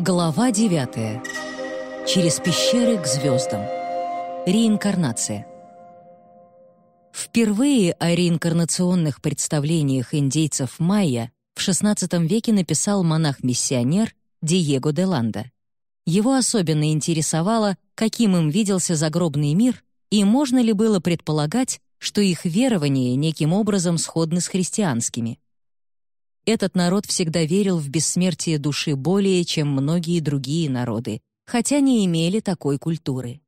Глава 9. Через пещеры к звездам. Реинкарнация. Впервые о реинкарнационных представлениях индейцев майя в XVI веке написал монах-миссионер Диего де Ланда. Его особенно интересовало, каким им виделся загробный мир и можно ли было предполагать, что их верования неким образом сходны с христианскими. Этот народ всегда верил в бессмертие души более, чем многие другие народы, хотя не имели такой культуры.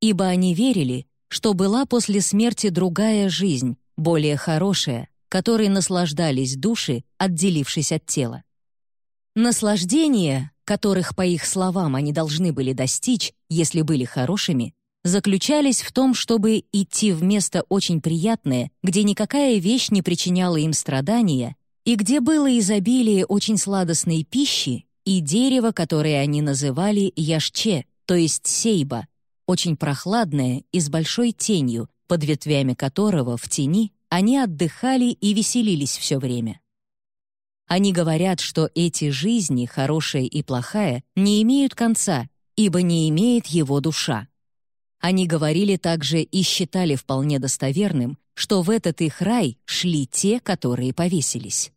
Ибо они верили, что была после смерти другая жизнь, более хорошая, которой наслаждались души, отделившись от тела. Наслаждения, которых, по их словам, они должны были достичь, если были хорошими, заключались в том, чтобы идти в место очень приятное, где никакая вещь не причиняла им страдания, и где было изобилие очень сладостной пищи и дерево, которое они называли яшче, то есть сейба, очень прохладное и с большой тенью, под ветвями которого в тени они отдыхали и веселились все время. Они говорят, что эти жизни, хорошая и плохая, не имеют конца, ибо не имеет его душа. Они говорили также и считали вполне достоверным, что в этот их рай шли те, которые повесились.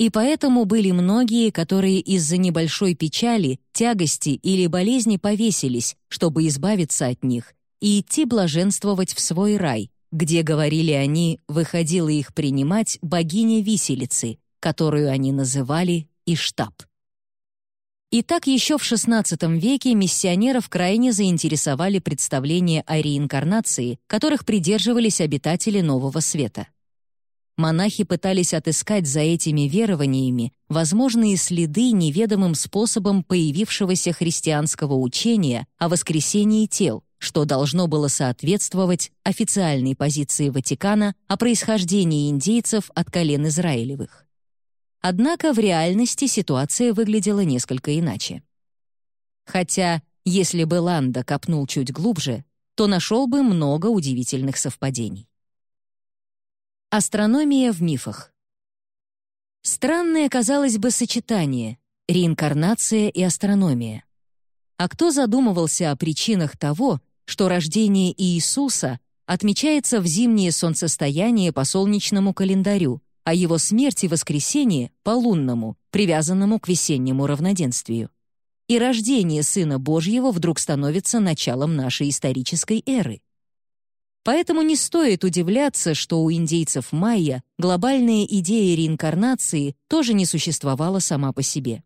И поэтому были многие, которые из-за небольшой печали, тягости или болезни повесились, чтобы избавиться от них и идти блаженствовать в свой рай, где, говорили они, выходила их принимать богиня виселицы, которую они называли Иштаб. Итак, еще в XVI веке миссионеров крайне заинтересовали представления о реинкарнации, которых придерживались обитатели Нового Света. Монахи пытались отыскать за этими верованиями возможные следы неведомым способом появившегося христианского учения о воскресении тел, что должно было соответствовать официальной позиции Ватикана о происхождении индейцев от колен Израилевых. Однако в реальности ситуация выглядела несколько иначе. Хотя, если бы Ланда копнул чуть глубже, то нашел бы много удивительных совпадений. Астрономия в мифах. Странное, казалось бы, сочетание — реинкарнация и астрономия. А кто задумывался о причинах того, что рождение Иисуса отмечается в зимнее солнцестояние по солнечному календарю, а его смерть и воскресение — по лунному, привязанному к весеннему равноденствию. И рождение Сына Божьего вдруг становится началом нашей исторической эры. Поэтому не стоит удивляться, что у индейцев майя глобальная идея реинкарнации тоже не существовала сама по себе.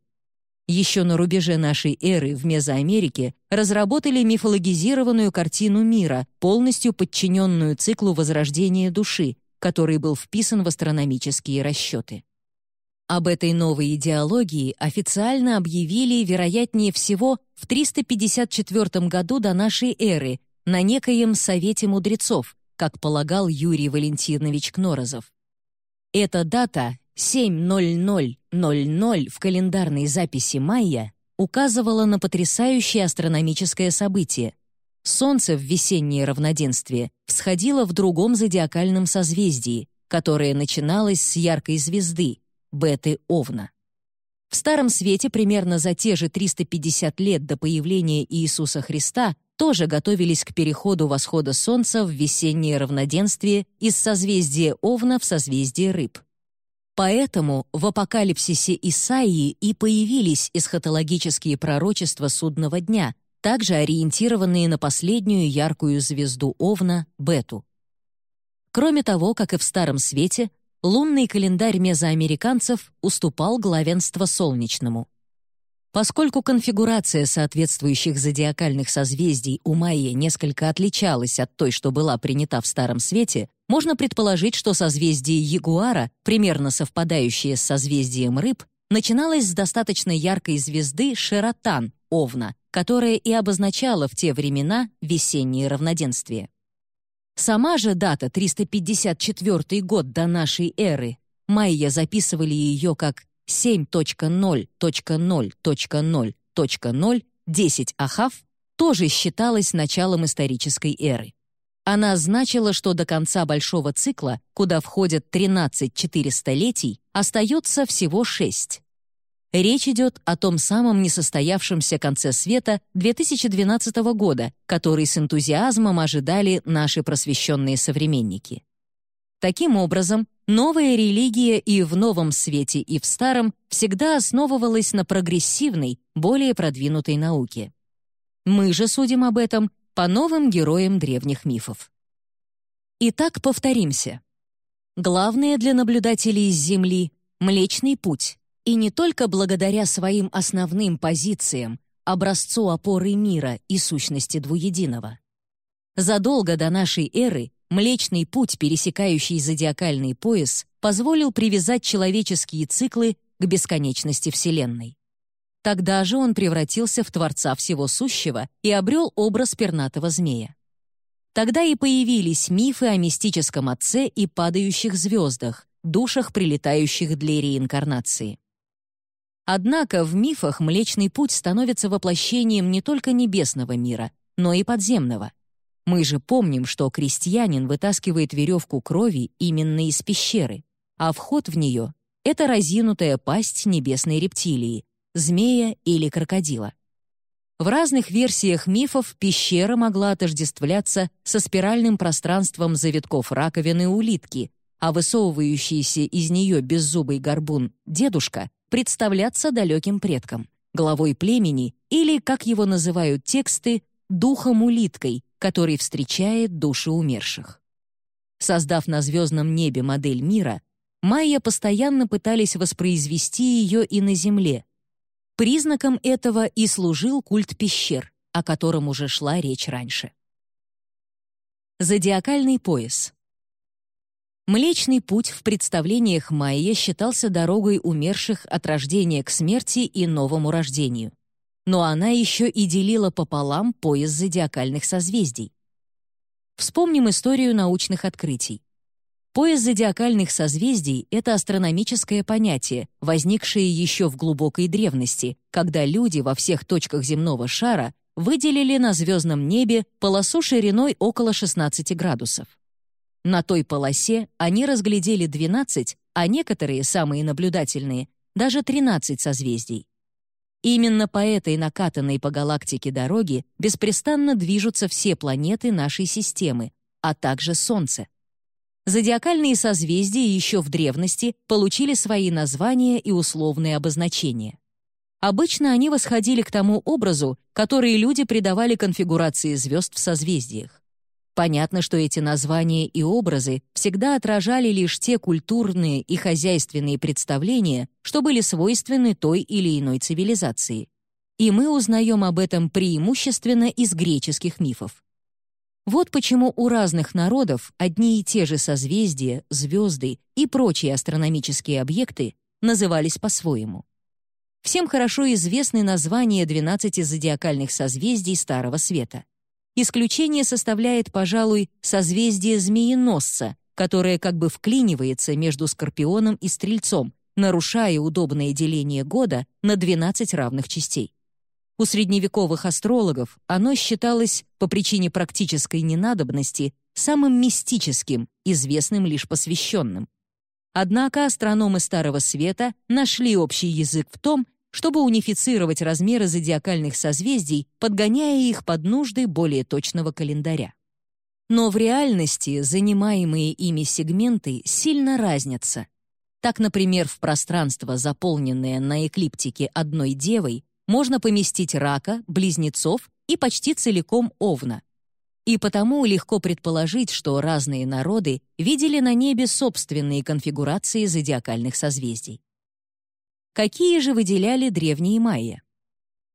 Еще на рубеже нашей эры в Мезоамерике разработали мифологизированную картину мира, полностью подчиненную циклу возрождения души, который был вписан в астрономические расчеты. Об этой новой идеологии официально объявили, вероятнее всего, в 354 году до нашей эры на некоем Совете мудрецов, как полагал Юрий Валентинович Кнорозов. Эта дата 7.00.00 в календарной записи майя указывала на потрясающее астрономическое событие — Солнце в весеннее равноденствие всходило в другом зодиакальном созвездии, которое начиналось с яркой звезды — Беты Овна. В Старом Свете примерно за те же 350 лет до появления Иисуса Христа тоже готовились к переходу восхода Солнца в весеннее равноденствие из созвездия Овна в созвездие Рыб. Поэтому в апокалипсисе Исаии и появились эсхатологические пророчества судного дня, также ориентированные на последнюю яркую звезду Овна — Бету. Кроме того, как и в Старом Свете, лунный календарь мезоамериканцев уступал главенство солнечному. Поскольку конфигурация соответствующих зодиакальных созвездий у Майя несколько отличалась от той, что была принята в Старом Свете, можно предположить, что созвездие Ягуара, примерно совпадающее с созвездием Рыб, начиналось с достаточно яркой звезды Шератан, Овна, которая и обозначала в те времена весеннее равноденствие. Сама же дата 354 год до нашей эры, майя записывали ее как 7.0.0.0.0.0 10 Ахав, тоже считалась началом исторической эры. Она значила, что до конца большого цикла, куда входят 13 400 столетий, остается всего 6. Речь идет о том самом несостоявшемся конце света 2012 года, который с энтузиазмом ожидали наши просвещенные современники. Таким образом, новая религия и в новом свете, и в старом всегда основывалась на прогрессивной, более продвинутой науке. Мы же судим об этом по новым героям древних мифов. Итак, повторимся. Главное для наблюдателей с Земли — Млечный Путь, и не только благодаря своим основным позициям, образцу опоры мира и сущности двуединого. Задолго до нашей эры Млечный Путь, пересекающий зодиакальный пояс, позволил привязать человеческие циклы к бесконечности Вселенной. Тогда же он превратился в Творца Всего Сущего и обрел образ пернатого змея. Тогда и появились мифы о мистическом отце и падающих звездах, душах, прилетающих для реинкарнации. Однако в мифах Млечный Путь становится воплощением не только небесного мира, но и подземного. Мы же помним, что крестьянин вытаскивает веревку крови именно из пещеры, а вход в нее — это разинутая пасть небесной рептилии, змея или крокодила. В разных версиях мифов пещера могла отождествляться со спиральным пространством завитков раковины улитки, а высовывающийся из нее беззубый горбун дедушка представляться далеким предкам, главой племени или, как его называют тексты, духом-улиткой, который встречает души умерших. Создав на звездном небе модель мира, майя постоянно пытались воспроизвести ее и на Земле. Признаком этого и служил культ пещер, о котором уже шла речь раньше. Зодиакальный пояс. Млечный путь в представлениях майя считался дорогой умерших от рождения к смерти и новому рождению. Но она еще и делила пополам пояс зодиакальных созвездий. Вспомним историю научных открытий. Пояс зодиакальных созвездий — это астрономическое понятие, возникшее еще в глубокой древности, когда люди во всех точках земного шара выделили на звездном небе полосу шириной около 16 градусов. На той полосе они разглядели 12, а некоторые, самые наблюдательные, даже 13 созвездий. Именно по этой накатанной по галактике дороге беспрестанно движутся все планеты нашей системы, а также Солнце. Зодиакальные созвездия еще в древности получили свои названия и условные обозначения. Обычно они восходили к тому образу, который люди придавали конфигурации звезд в созвездиях. Понятно, что эти названия и образы всегда отражали лишь те культурные и хозяйственные представления, что были свойственны той или иной цивилизации. И мы узнаем об этом преимущественно из греческих мифов. Вот почему у разных народов одни и те же созвездия, звезды и прочие астрономические объекты назывались по-своему. Всем хорошо известны названия 12 зодиакальных созвездий Старого Света. Исключение составляет, пожалуй, созвездие Змееносца, которое как бы вклинивается между Скорпионом и Стрельцом, нарушая удобное деление года на 12 равных частей. У средневековых астрологов оно считалось, по причине практической ненадобности, самым мистическим, известным лишь посвященным. Однако астрономы Старого Света нашли общий язык в том, чтобы унифицировать размеры зодиакальных созвездий, подгоняя их под нужды более точного календаря. Но в реальности занимаемые ими сегменты сильно разнятся. Так, например, в пространство, заполненное на эклиптике одной девой, можно поместить рака, близнецов и почти целиком овна. И потому легко предположить, что разные народы видели на небе собственные конфигурации зодиакальных созвездий. Какие же выделяли древние майя?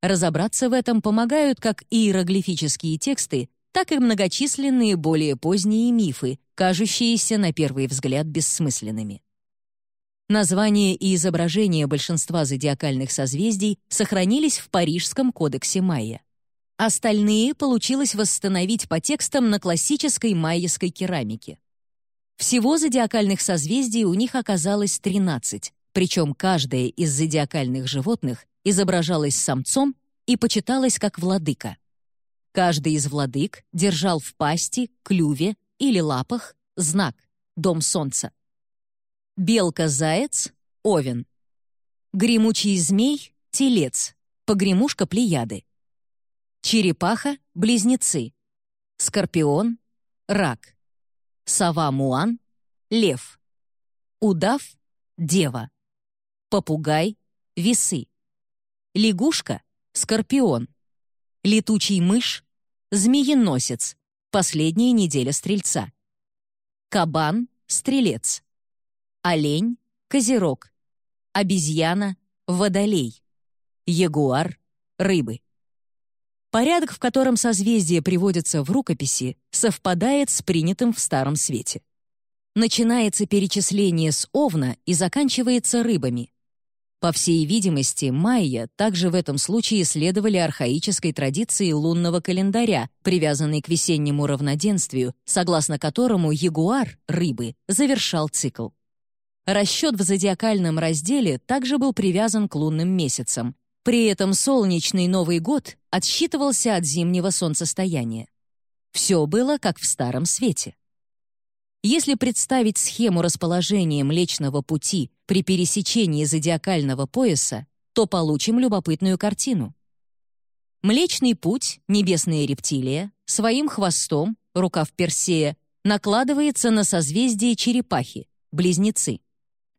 Разобраться в этом помогают как иероглифические тексты, так и многочисленные более поздние мифы, кажущиеся на первый взгляд бессмысленными. Названия и изображения большинства зодиакальных созвездий сохранились в Парижском кодексе майя. Остальные получилось восстановить по текстам на классической майяской керамике. Всего зодиакальных созвездий у них оказалось 13, причем каждое из зодиакальных животных изображалось самцом и почиталось как владыка. Каждый из владык держал в пасти, клюве или лапах знак — дом солнца. Белка-заяц — овен. Гремучий змей — телец, погремушка Плеяды. Черепаха — близнецы. Скорпион — рак. Сова Муан — лев. Удав — дева. Попугай — весы. Лягушка — скорпион. Летучий мышь — змееносец, последняя неделя стрельца. Кабан — стрелец. Олень — козерог. Обезьяна — водолей. Ягуар — рыбы. Порядок, в котором созвездия приводятся в рукописи, совпадает с принятым в Старом Свете. Начинается перечисление с Овна и заканчивается рыбами. По всей видимости, майя также в этом случае следовали архаической традиции лунного календаря, привязанной к весеннему равноденствию, согласно которому ягуар, рыбы, завершал цикл. Расчет в зодиакальном разделе также был привязан к лунным месяцам, при этом солнечный Новый год отсчитывался от зимнего солнцестояния. Все было как в Старом Свете. Если представить схему расположения Млечного Пути при пересечении зодиакального пояса, то получим любопытную картину. Млечный Путь, небесная рептилия, своим хвостом, рукав Персея, накладывается на созвездие черепахи, близнецы.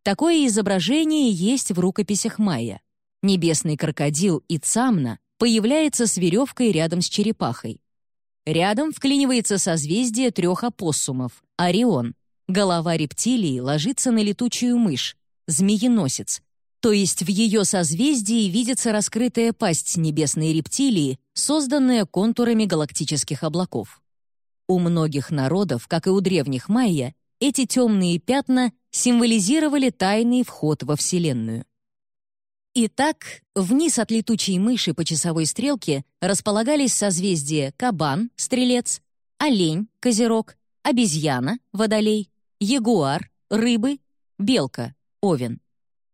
Такое изображение есть в рукописях майя. Небесный крокодил и цамна появляется с веревкой рядом с черепахой. Рядом вклинивается созвездие трех опоссумов — Орион. Голова рептилии ложится на летучую мышь, змееносец, то есть в ее созвездии видится раскрытая пасть небесной рептилии, созданная контурами галактических облаков. У многих народов, как и у древних майя, эти темные пятна символизировали тайный вход во Вселенную. Итак, вниз от летучей мыши по часовой стрелке располагались созвездия Кабан, Стрелец, Олень, Козерог, Обезьяна, Водолей, Ягуар, Рыбы, Белка, Овен.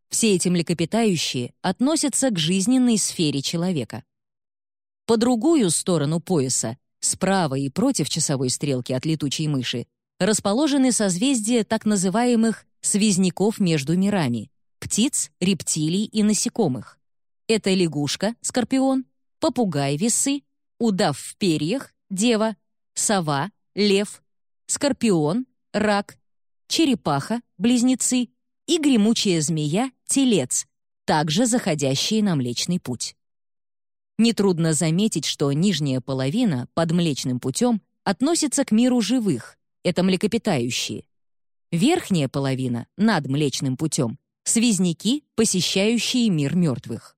Все эти млекопитающие относятся к жизненной сфере человека. По другую сторону пояса, справа и против часовой стрелки от летучей мыши, расположены созвездия так называемых «связняков между мирами», птиц, рептилий и насекомых. Это лягушка, скорпион, попугай, весы, удав в перьях, дева, сова, лев, скорпион, рак, черепаха, близнецы и гремучая змея, телец, также заходящие на Млечный Путь. Нетрудно заметить, что нижняя половина под Млечным Путем относится к миру живых, это млекопитающие. Верхняя половина, над Млечным Путем, связняки, посещающие мир мертвых.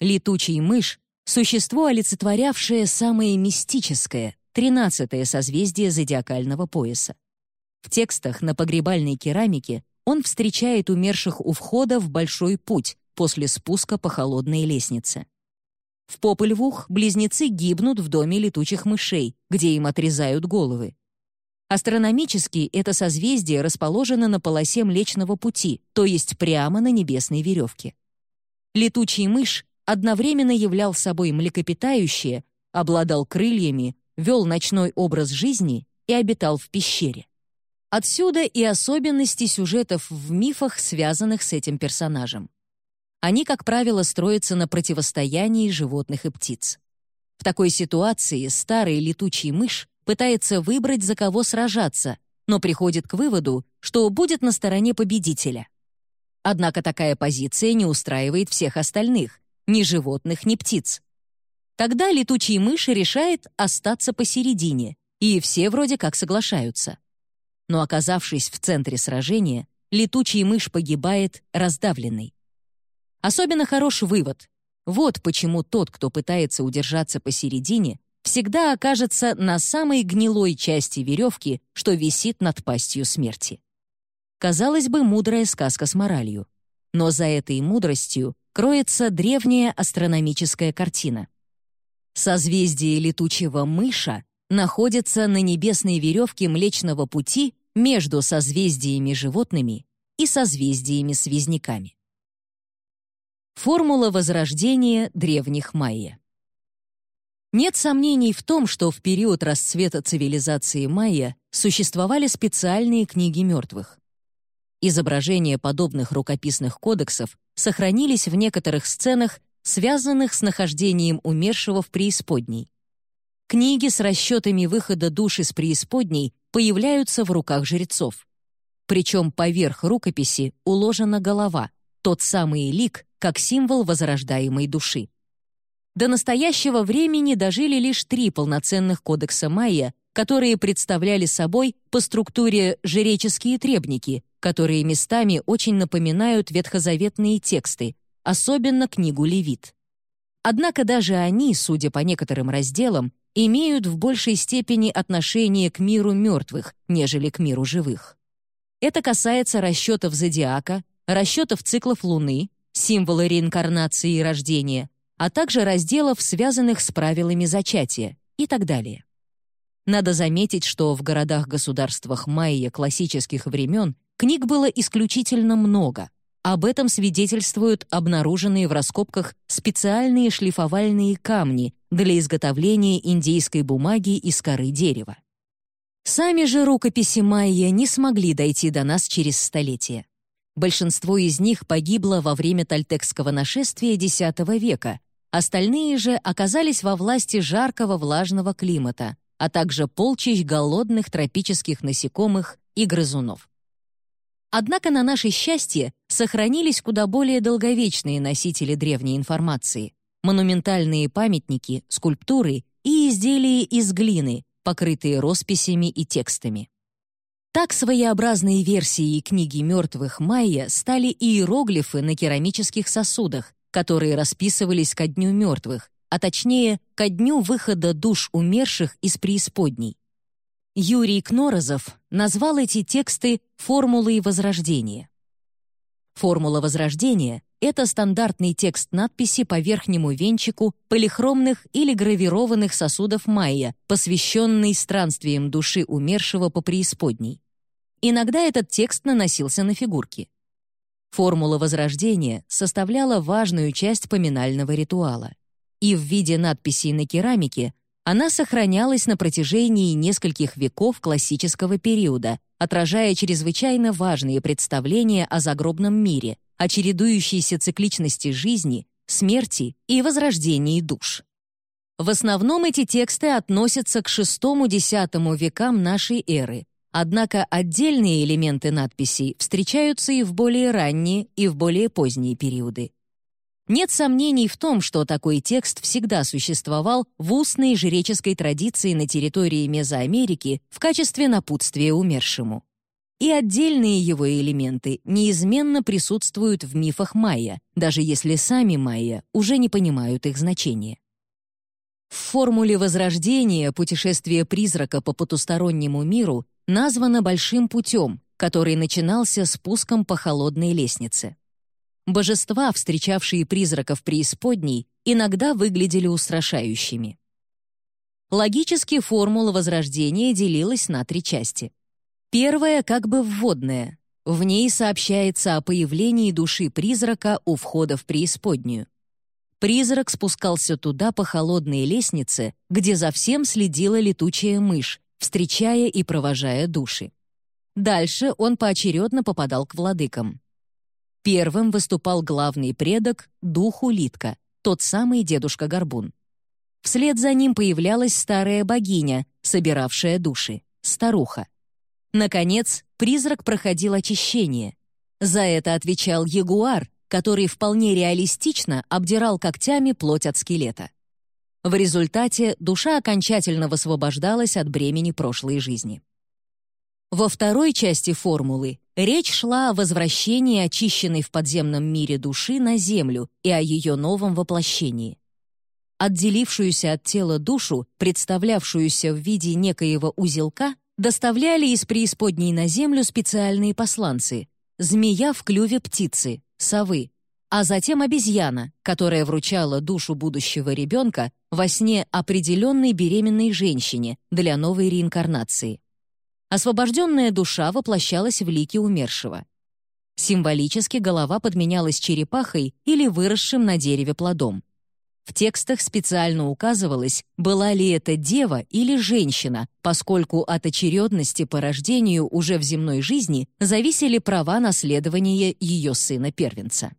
Летучий мышь — существо, олицетворявшее самое мистическое, тринадцатое созвездие зодиакального пояса. В текстах на погребальной керамике он встречает умерших у входа в большой путь после спуска по холодной лестнице. В Попольвух близнецы гибнут в доме летучих мышей, где им отрезают головы. Астрономически это созвездие расположено на полосе Млечного Пути, то есть прямо на небесной веревке. Летучий мышь одновременно являл собой млекопитающее, обладал крыльями, вел ночной образ жизни и обитал в пещере. Отсюда и особенности сюжетов в мифах, связанных с этим персонажем. Они, как правило, строятся на противостоянии животных и птиц. В такой ситуации старый летучий мышь пытается выбрать, за кого сражаться, но приходит к выводу, что будет на стороне победителя. Однако такая позиция не устраивает всех остальных, ни животных, ни птиц. Тогда летучий мышь решает остаться посередине, и все вроде как соглашаются. Но оказавшись в центре сражения, летучий мышь погибает раздавленный. Особенно хорош вывод. Вот почему тот, кто пытается удержаться посередине, всегда окажется на самой гнилой части веревки, что висит над пастью смерти. Казалось бы, мудрая сказка с моралью. Но за этой мудростью кроется древняя астрономическая картина. Созвездие летучего мыша находится на небесной веревке Млечного Пути между созвездиями животными и созвездиями-связняками. Формула возрождения древних майя нет сомнений в том, что в период расцвета цивилизации майя существовали специальные книги мертвых. Изображения подобных рукописных кодексов сохранились в некоторых сценах, связанных с нахождением умершего в преисподней. Книги с расчетами выхода душ из преисподней появляются в руках жрецов. Причем поверх рукописи уложена голова, тот самый лик, как символ возрождаемой души. До настоящего времени дожили лишь три полноценных кодекса майя, которые представляли собой по структуре жреческие требники, которые местами очень напоминают ветхозаветные тексты, особенно книгу Левит. Однако даже они, судя по некоторым разделам, имеют в большей степени отношение к миру мертвых, нежели к миру живых. Это касается расчетов зодиака, расчетов циклов Луны, символы реинкарнации и рождения, а также разделов, связанных с правилами зачатия и так далее. Надо заметить, что в городах-государствах майя классических времен книг было исключительно много. Об этом свидетельствуют обнаруженные в раскопках специальные шлифовальные камни для изготовления индейской бумаги из коры дерева. Сами же рукописи майя не смогли дойти до нас через столетия. Большинство из них погибло во время тальтекского нашествия X века, остальные же оказались во власти жаркого влажного климата, а также полчищ голодных тропических насекомых и грызунов. Однако на наше счастье сохранились куда более долговечные носители древней информации — монументальные памятники, скульптуры и изделия из глины, покрытые росписями и текстами. Так своеобразные версии книги мертвых майя стали иероглифы на керамических сосудах, которые расписывались ко дню мертвых, а точнее, ко дню выхода душ умерших из преисподней. Юрий Кнорозов назвал эти тексты «формулой возрождения». Формула возрождения — это стандартный текст надписи по верхнему венчику полихромных или гравированных сосудов майя, посвященный странствиям души умершего по преисподней. Иногда этот текст наносился на фигурки. Формула возрождения составляла важную часть поминального ритуала и в виде надписей на керамике она сохранялась на протяжении нескольких веков классического периода, отражая чрезвычайно важные представления о загробном мире, о чередующейся цикличности жизни, смерти и возрождении душ. В основном эти тексты относятся к VI-X векам нашей эры, однако отдельные элементы надписей встречаются и в более ранние, и в более поздние периоды. Нет сомнений в том, что такой текст всегда существовал в устной жреческой традиции на территории Мезоамерики в качестве напутствия умершему. И отдельные его элементы неизменно присутствуют в мифах майя, даже если сами майя уже не понимают их значения. В формуле возрождения путешествие призрака по потустороннему миру названо «большим путем», который начинался спуском по холодной лестнице. Божества, встречавшие призраков преисподней, иногда выглядели устрашающими. Логически формула возрождения делилась на три части. Первая как бы вводная. В ней сообщается о появлении души призрака у входа в преисподнюю. Призрак спускался туда по холодной лестнице, где за всем следила летучая мышь, встречая и провожая души. Дальше он поочередно попадал к владыкам. Первым выступал главный предок, дух улитка, тот самый дедушка Горбун. Вслед за ним появлялась старая богиня, собиравшая души, старуха. Наконец, призрак проходил очищение. За это отвечал ягуар, который вполне реалистично обдирал когтями плоть от скелета. В результате душа окончательно высвобождалась от бремени прошлой жизни. Во второй части формулы речь шла о возвращении очищенной в подземном мире души на Землю и о ее новом воплощении. Отделившуюся от тела душу, представлявшуюся в виде некоего узелка, доставляли из преисподней на Землю специальные посланцы — змея в клюве птицы, совы, а затем обезьяна, которая вручала душу будущего ребенка во сне определенной беременной женщине для новой реинкарнации. Освобожденная душа воплощалась в лике умершего. Символически голова подменялась черепахой или выросшим на дереве плодом. В текстах специально указывалось, была ли это дева или женщина, поскольку от очередности по рождению уже в земной жизни зависели права наследования ее сына-первенца.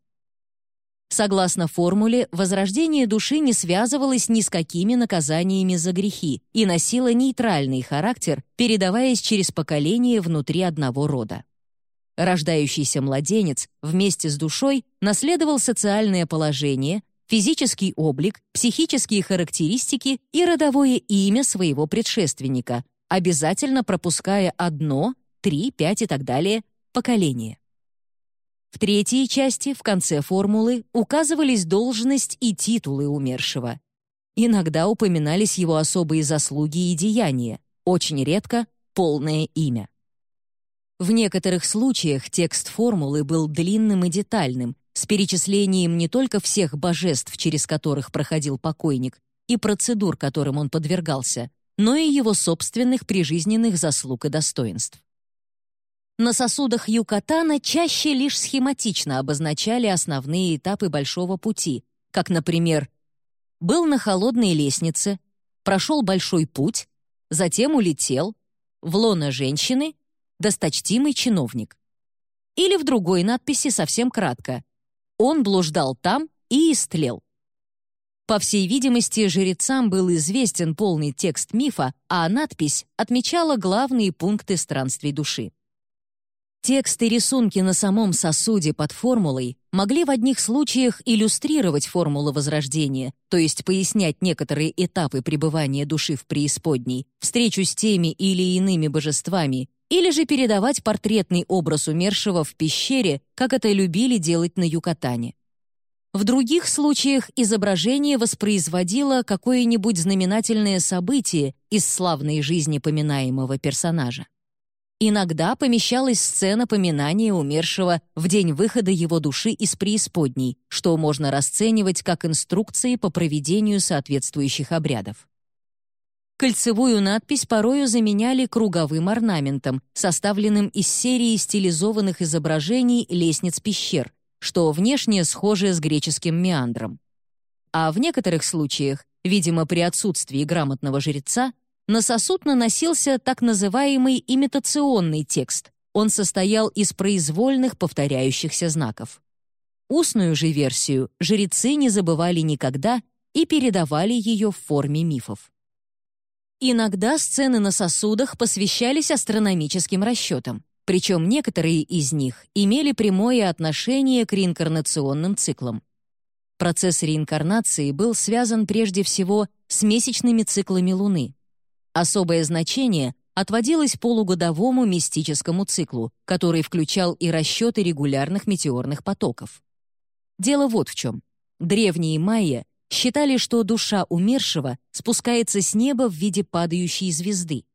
Согласно формуле, возрождение души не связывалось ни с какими наказаниями за грехи и носило нейтральный характер, передаваясь через поколение внутри одного рода. Рождающийся младенец вместе с душой наследовал социальное положение, физический облик, психические характеристики и родовое имя своего предшественника, обязательно пропуская одно, три, пять и так далее поколение. В третьей части, в конце формулы, указывались должность и титулы умершего. Иногда упоминались его особые заслуги и деяния, очень редко — полное имя. В некоторых случаях текст формулы был длинным и детальным, с перечислением не только всех божеств, через которых проходил покойник, и процедур, которым он подвергался, но и его собственных прижизненных заслуг и достоинств. На сосудах Юкатана чаще лишь схематично обозначали основные этапы Большого пути, как, например, «был на холодной лестнице», «прошел большой путь», затем улетел, «в лоно женщины», «досточтимый чиновник». Или в другой надписи совсем кратко он блуждал там и истлел. По всей видимости, жрецам был известен полный текст мифа, а надпись отмечала главные пункты странствий души. Тексты и рисунки на самом сосуде под формулой могли в одних случаях иллюстрировать формулу возрождения, то есть пояснять некоторые этапы пребывания души в преисподней, встречу с теми или иными божествами, или же передавать портретный образ умершего в пещере, как это любили делать на Юкатане. В других случаях изображение воспроизводило какое-нибудь знаменательное событие из славной жизни поминаемого персонажа. Иногда помещалась сцена поминания умершего в день выхода его души из преисподней, что можно расценивать как инструкции по проведению соответствующих обрядов. Кольцевую надпись порою заменяли круговым орнаментом, составленным из серии стилизованных изображений лестниц пещер, что внешне схоже с греческим меандром. А в некоторых случаях, видимо, при отсутствии грамотного жреца, на сосуд наносился так называемый имитационный текст. Он состоял из произвольных повторяющихся знаков. Устную же версию жрецы не забывали никогда и передавали ее в форме мифов. Иногда сцены на сосудах посвящались астрономическим расчетам, причем некоторые из них имели прямое отношение к реинкарнационным циклам. Процесс реинкарнации был связан прежде всего с месячными циклами Луны. Особое значение отводилось полугодовому мистическому циклу, который включал и расчеты регулярных метеорных потоков. Дело вот в чем. Древние майя считали, что душа умершего спускается с неба в виде падающей звезды.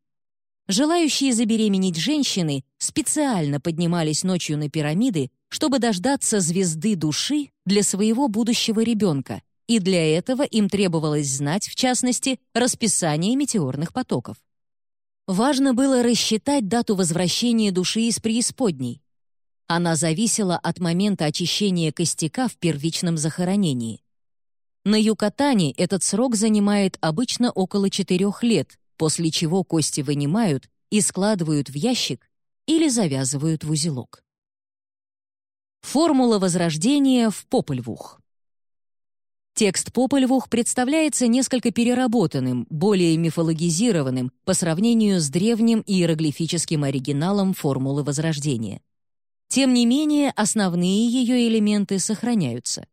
Желающие забеременеть женщины специально поднимались ночью на пирамиды, чтобы дождаться звезды души для своего будущего ребенка и для этого им требовалось знать, в частности, расписание метеорных потоков. Важно было рассчитать дату возвращения души из преисподней. Она зависела от момента очищения костяка в первичном захоронении. На Юкатане этот срок занимает обычно около четырех лет, после чего кости вынимают и складывают в ящик или завязывают в узелок. Формула возрождения в Попольвух. Текст Попольвух представляется несколько переработанным, более мифологизированным по сравнению с древним иероглифическим оригиналом формулы Возрождения. Тем не менее, основные ее элементы сохраняются.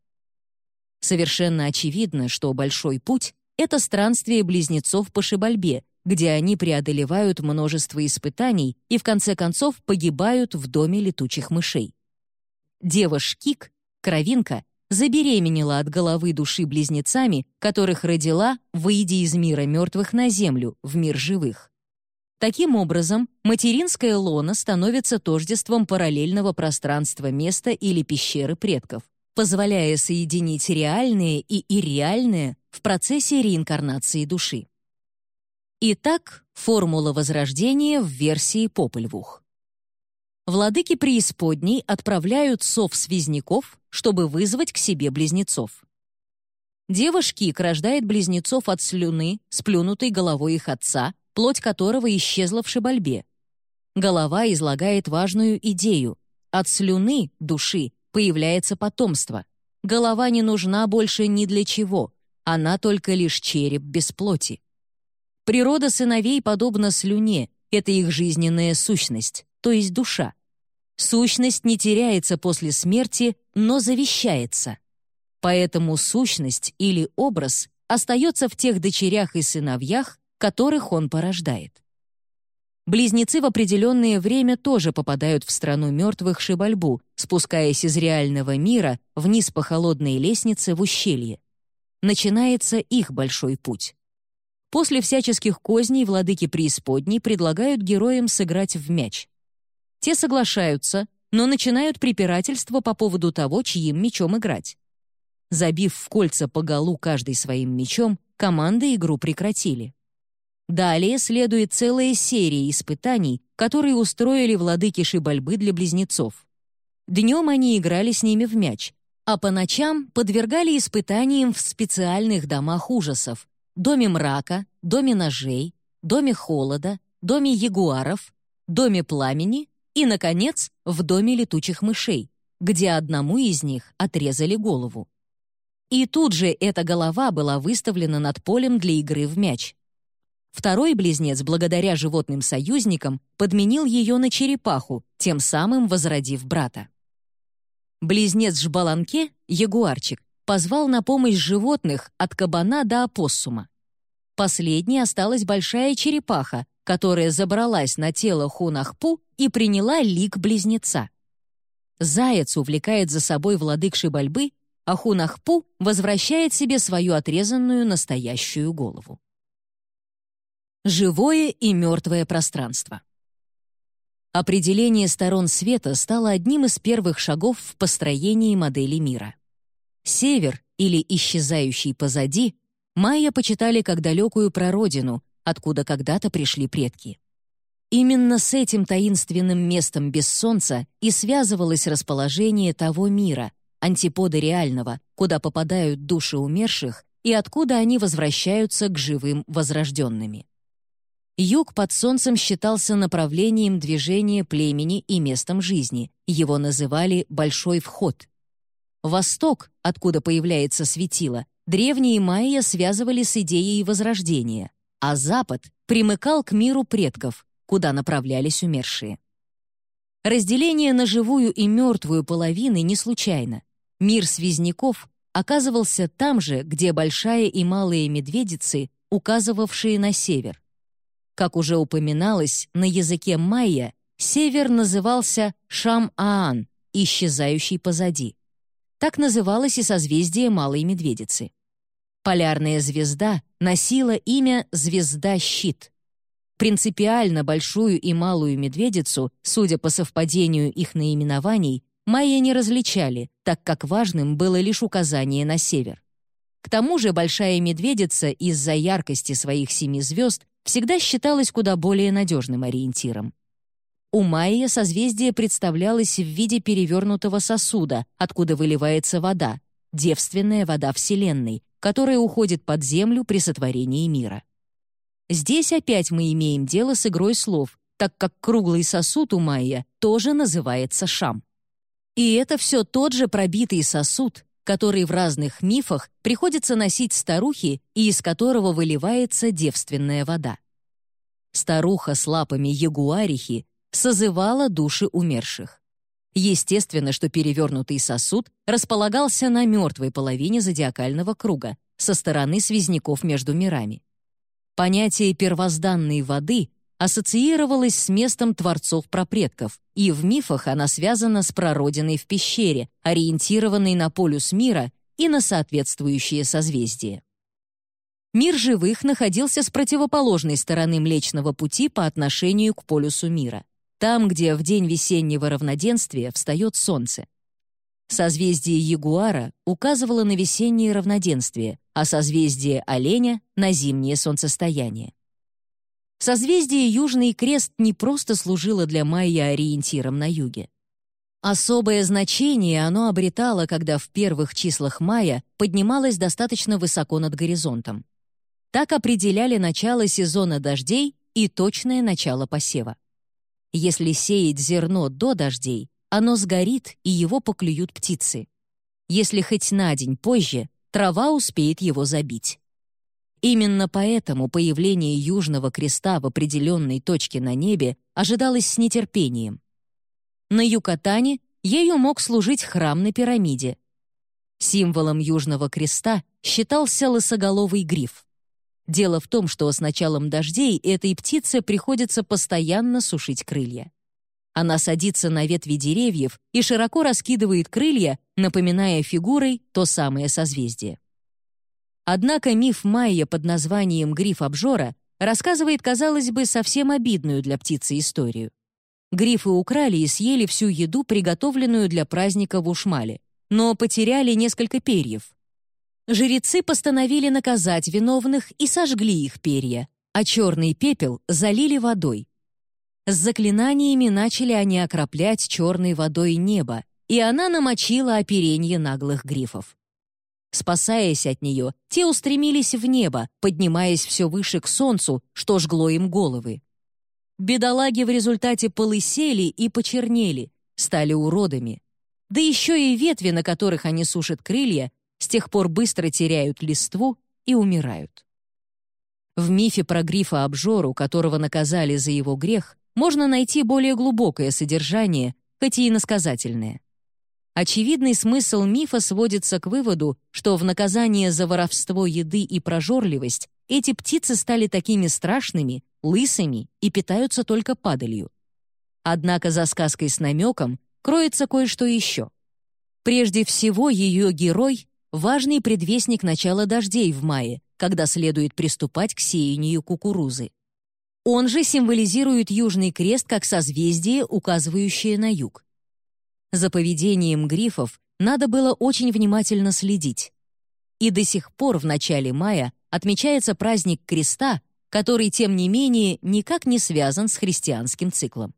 Совершенно очевидно, что Большой путь — это странствие близнецов по Шибальбе, где они преодолевают множество испытаний и в конце концов погибают в доме летучих мышей. Дева Шкик, кровинка, забеременела от головы души близнецами, которых родила, выйдя из мира мертвых на землю, в мир живых. Таким образом, материнская лона становится тождеством параллельного пространства места или пещеры предков, позволяя соединить реальное и ирреальное в процессе реинкарнации души. Итак, формула возрождения в версии Попельвух. Владыки преисподней отправляют сов-связняков чтобы вызвать к себе близнецов. Дева Шкик рождает близнецов от слюны, сплюнутой головой их отца, плоть которого исчезла в шибальбе. Голова излагает важную идею. От слюны, души, появляется потомство. Голова не нужна больше ни для чего, она только лишь череп без плоти. Природа сыновей подобна слюне, это их жизненная сущность, то есть душа. Сущность не теряется после смерти, но завещается. Поэтому сущность или образ остается в тех дочерях и сыновьях, которых он порождает. Близнецы в определенное время тоже попадают в страну мертвых Шибальбу, спускаясь из реального мира вниз по холодной лестнице в ущелье. Начинается их большой путь. После всяческих козней владыки преисподней предлагают героям сыграть в мяч. Те соглашаются, но начинают препирательство по поводу того, чьим мечом играть. Забив в кольца по голу каждый своим мечом, команды игру прекратили. Далее следует целая серия испытаний, которые устроили владыки Шибальбы для близнецов. Днем они играли с ними в мяч, а по ночам подвергали испытаниям в специальных домах ужасов, доме мрака, доме ножей, доме холода, доме ягуаров, доме пламени и, наконец, в доме летучих мышей, где одному из них отрезали голову. И тут же эта голова была выставлена над полем для игры в мяч. Второй близнец, благодаря животным союзникам, подменил ее на черепаху, тем самым возродив брата. Близнец Жбаланке, ягуарчик, позвал на помощь животных от кабана до опоссума. Последней осталась большая черепаха, которая забралась на тело Хунахпу и приняла лик близнеца. Заяц увлекает за собой владык Шибальбы, а Хунахпу возвращает себе свою отрезанную настоящую голову. Живое и мертвое пространство. Определение сторон света стало одним из первых шагов в построении модели мира. Север, или исчезающий позади, майя почитали как далекую прародину, откуда когда-то пришли предки. Именно с этим таинственным местом без солнца и связывалось расположение того мира, антипода реального, куда попадают души умерших и откуда они возвращаются к живым возрожденными. Юг под солнцем считался направлением движения племени и местом жизни. Его называли «большой вход». Восток, откуда появляется светило, древние майя связывали с идеей возрождения, а Запад примыкал к миру предков, куда направлялись умершие. Разделение на живую и мертвую половины не случайно. Мир связняков оказывался там же, где большая и малая медведицы, указывавшие на север. Как уже упоминалось, на языке майя север назывался Шам-Аан, исчезающий позади. Так называлось и созвездие Малой Медведицы. Полярная звезда носила имя «Звезда-щит». Принципиально большую и малую медведицу, судя по совпадению их наименований, майя не различали, так как важным было лишь указание на север. К тому же большая медведица из-за яркости своих семи звезд всегда считалась куда более надежным ориентиром. У Майя созвездие представлялось в виде перевернутого сосуда, откуда выливается вода, девственная вода Вселенной, которая уходит под землю при сотворении мира. Здесь опять мы имеем дело с игрой слов, так как круглый сосуд у Майя тоже называется Шам. И это все тот же пробитый сосуд, который в разных мифах приходится носить старухе и из которого выливается девственная вода. Старуха с лапами ягуарихи созывала души умерших. Естественно, что перевернутый сосуд располагался на мертвой половине зодиакального круга, со стороны связняков между мирами. Понятие первозданной воды ассоциировалась с местом творцов-пропредков, и в мифах она связана с прародиной в пещере, ориентированной на полюс мира и на соответствующее созвездие. Мир живых находился с противоположной стороны Млечного Пути по отношению к полюсу мира, там, где в день весеннего равноденствия встает Солнце. Созвездие Ягуара указывало на весеннее равноденствие, а созвездие Оленя — на зимнее солнцестояние. Созвездие Южный Крест не просто служило для майя ориентиром на юге. Особое значение оно обретало, когда в первых числах мая поднималось достаточно высоко над горизонтом. Так определяли начало сезона дождей и точное начало посева. Если сеять зерно до дождей, оно сгорит и его поклюют птицы. Если хоть на день позже, трава успеет его забить. Именно поэтому появление Южного Креста в определенной точке на небе ожидалось с нетерпением. На Юкатане ею мог служить храм на пирамиде. Символом Южного Креста считался лысоголовый гриф. Дело в том, что с началом дождей этой птице приходится постоянно сушить крылья. Она садится на ветви деревьев и широко раскидывает крылья, напоминая фигурой то самое созвездие. Однако миф майя под названием «Гриф обжора» рассказывает, казалось бы, совсем обидную для птицы историю. Грифы украли и съели всю еду, приготовленную для праздника в Ушмале, но потеряли несколько перьев. Жрецы постановили наказать виновных и сожгли их перья, а черный пепел залили водой. С заклинаниями начали они окроплять черной водой небо, и она намочила оперенье наглых грифов. Спасаясь от нее, те устремились в небо, поднимаясь все выше к солнцу, что жгло им головы. Бедолаги в результате полысели и почернели, стали уродами. Да еще и ветви, на которых они сушат крылья, с тех пор быстро теряют листву и умирают. В мифе про грифа обжору, которого наказали за его грех, можно найти более глубокое содержание, хоть и иносказательное. Очевидный смысл мифа сводится к выводу, что в наказание за воровство еды и прожорливость эти птицы стали такими страшными, лысыми и питаются только падалью. Однако за сказкой с намеком кроется кое-что еще. Прежде всего, ее герой — важный предвестник начала дождей в мае, когда следует приступать к сеянию кукурузы. Он же символизирует Южный крест как созвездие, указывающее на юг. За поведением грифов надо было очень внимательно следить. И до сих пор в начале мая отмечается праздник креста, который, тем не менее, никак не связан с христианским циклом.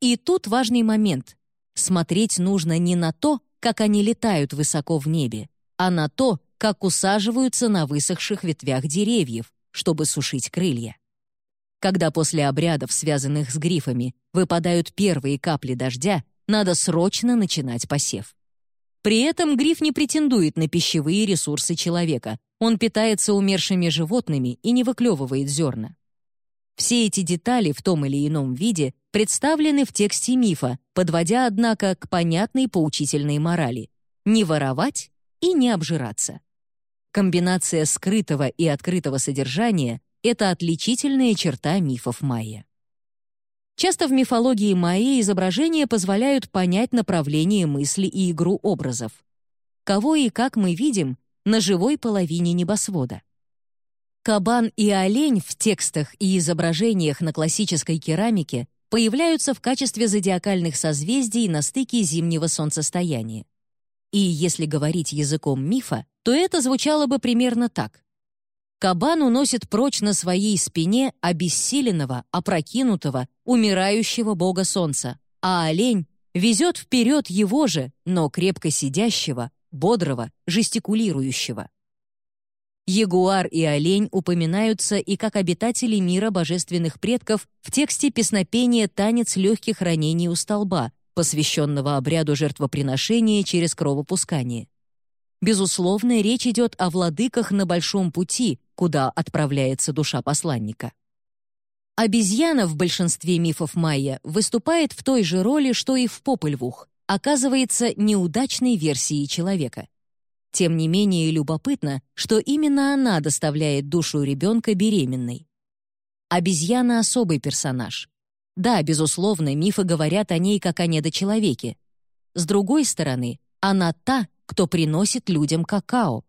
И тут важный момент. Смотреть нужно не на то, как они летают высоко в небе, а на то, как усаживаются на высохших ветвях деревьев, чтобы сушить крылья. Когда после обрядов, связанных с грифами, выпадают первые капли дождя, надо срочно начинать посев. При этом гриф не претендует на пищевые ресурсы человека. Он питается умершими животными и не выклевывает зерна. Все эти детали в том или ином виде представлены в тексте мифа, подводя, однако, к понятной поучительной морали — не воровать и не обжираться. Комбинация скрытого и открытого содержания это отличительная черта мифов майя. Часто в мифологии майя изображения позволяют понять направление мысли и игру образов. Кого и как мы видим на живой половине небосвода. Кабан и олень в текстах и изображениях на классической керамике появляются в качестве зодиакальных созвездий на стыке зимнего солнцестояния. И если говорить языком мифа, то это звучало бы примерно так. Кабан уносит прочь на своей спине обессиленного, опрокинутого, умирающего бога солнца, а олень везет вперед его же, но крепко сидящего, бодрого, жестикулирующего. Ягуар и олень упоминаются и как обитатели мира божественных предков в тексте песнопения «Танец легких ранений у столба», посвященного обряду жертвоприношения через кровопускание. Безусловно, речь идет о владыках на большом пути, куда отправляется душа посланника. Обезьяна в большинстве мифов майя выступает в той же роли, что и в Попельвух, оказывается неудачной версией человека. Тем не менее любопытно, что именно она доставляет душу ребенка беременной. Обезьяна — особый персонаж. Да, безусловно, мифы говорят о ней как о недочеловеке. С другой стороны, она та, кто приносит людям какао,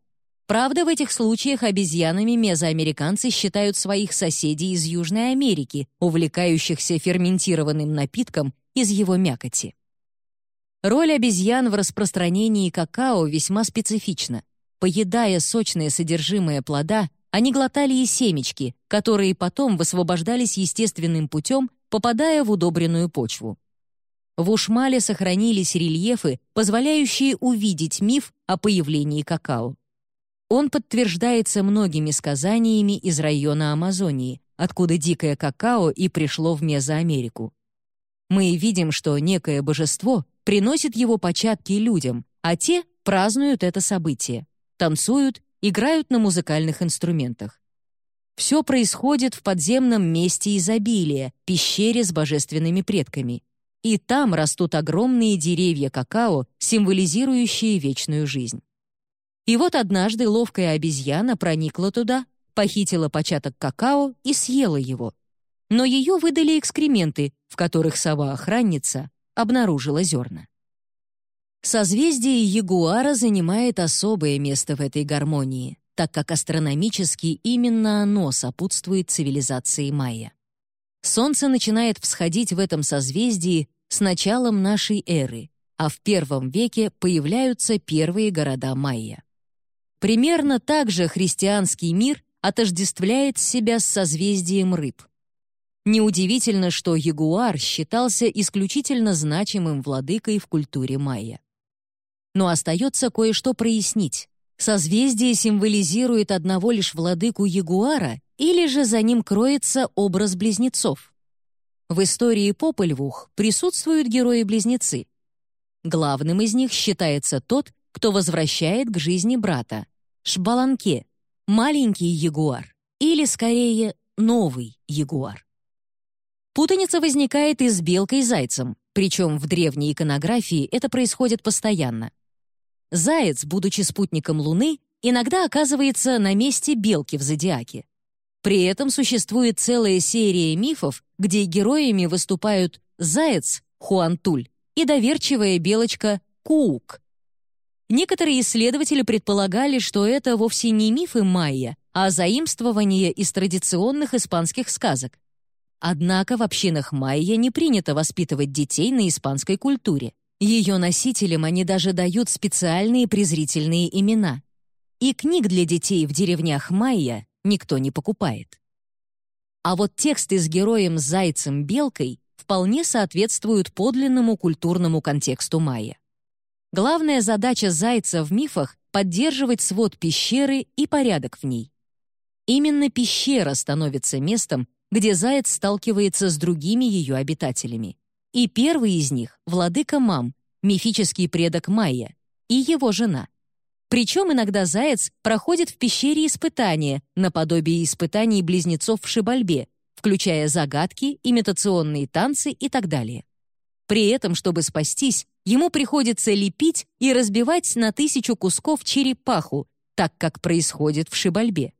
Правда, в этих случаях обезьянами мезоамериканцы считают своих соседей из Южной Америки, увлекающихся ферментированным напитком из его мякоти. Роль обезьян в распространении какао весьма специфична. Поедая сочное содержимое плода, они глотали и семечки, которые потом высвобождались естественным путем, попадая в удобренную почву. В Ушмале сохранились рельефы, позволяющие увидеть миф о появлении какао. Он подтверждается многими сказаниями из района Амазонии, откуда дикое какао и пришло в Мезоамерику. Мы видим, что некое божество приносит его початки людям, а те празднуют это событие, танцуют, играют на музыкальных инструментах. Все происходит в подземном месте изобилия, пещере с божественными предками. И там растут огромные деревья какао, символизирующие вечную жизнь. И вот однажды ловкая обезьяна проникла туда, похитила початок какао и съела его. Но ее выдали экскременты, в которых сова-охранница обнаружила зерна. Созвездие Ягуара занимает особое место в этой гармонии так как астрономически именно оно сопутствует цивилизации майя. Солнце начинает всходить в этом созвездии с началом нашей эры, а в первом веке появляются первые города майя. Примерно так же христианский мир отождествляет себя с созвездием рыб. Неудивительно, что ягуар считался исключительно значимым владыкой в культуре майя. Но остается кое-что прояснить. Созвездие символизирует одного лишь владыку ягуара или же за ним кроется образ близнецов. В истории Попольвух присутствуют герои-близнецы. Главным из них считается тот, кто возвращает к жизни брата — Шбаланке, маленький ягуар, или, скорее, новый ягуар. Путаница возникает и с белкой-зайцем, причем в древней иконографии это происходит постоянно. Заяц, будучи спутником Луны, иногда оказывается на месте белки в зодиаке. При этом существует целая серия мифов, где героями выступают заяц Хуантуль и доверчивая белочка Куук. Некоторые исследователи предполагали, что это вовсе не мифы майя, а заимствование из традиционных испанских сказок. Однако в общинах майя не принято воспитывать детей на испанской культуре. Ее носителям они даже дают специальные презрительные имена. И книг для детей в деревнях Майя никто не покупает. А вот тексты с героем Зайцем-Белкой вполне соответствуют подлинному культурному контексту майя. Главная задача Зайца в мифах — поддерживать свод пещеры и порядок в ней. Именно пещера становится местом, где Заяц сталкивается с другими ее обитателями. И первый из них — владыка Мам, мифический предок Майя, и его жена. Причем иногда заяц проходит в пещере испытания, наподобие испытаний близнецов в Шибальбе, включая загадки, имитационные танцы и так далее. При этом, чтобы спастись, ему приходится лепить и разбивать на тысячу кусков черепаху, так как происходит в Шибальбе.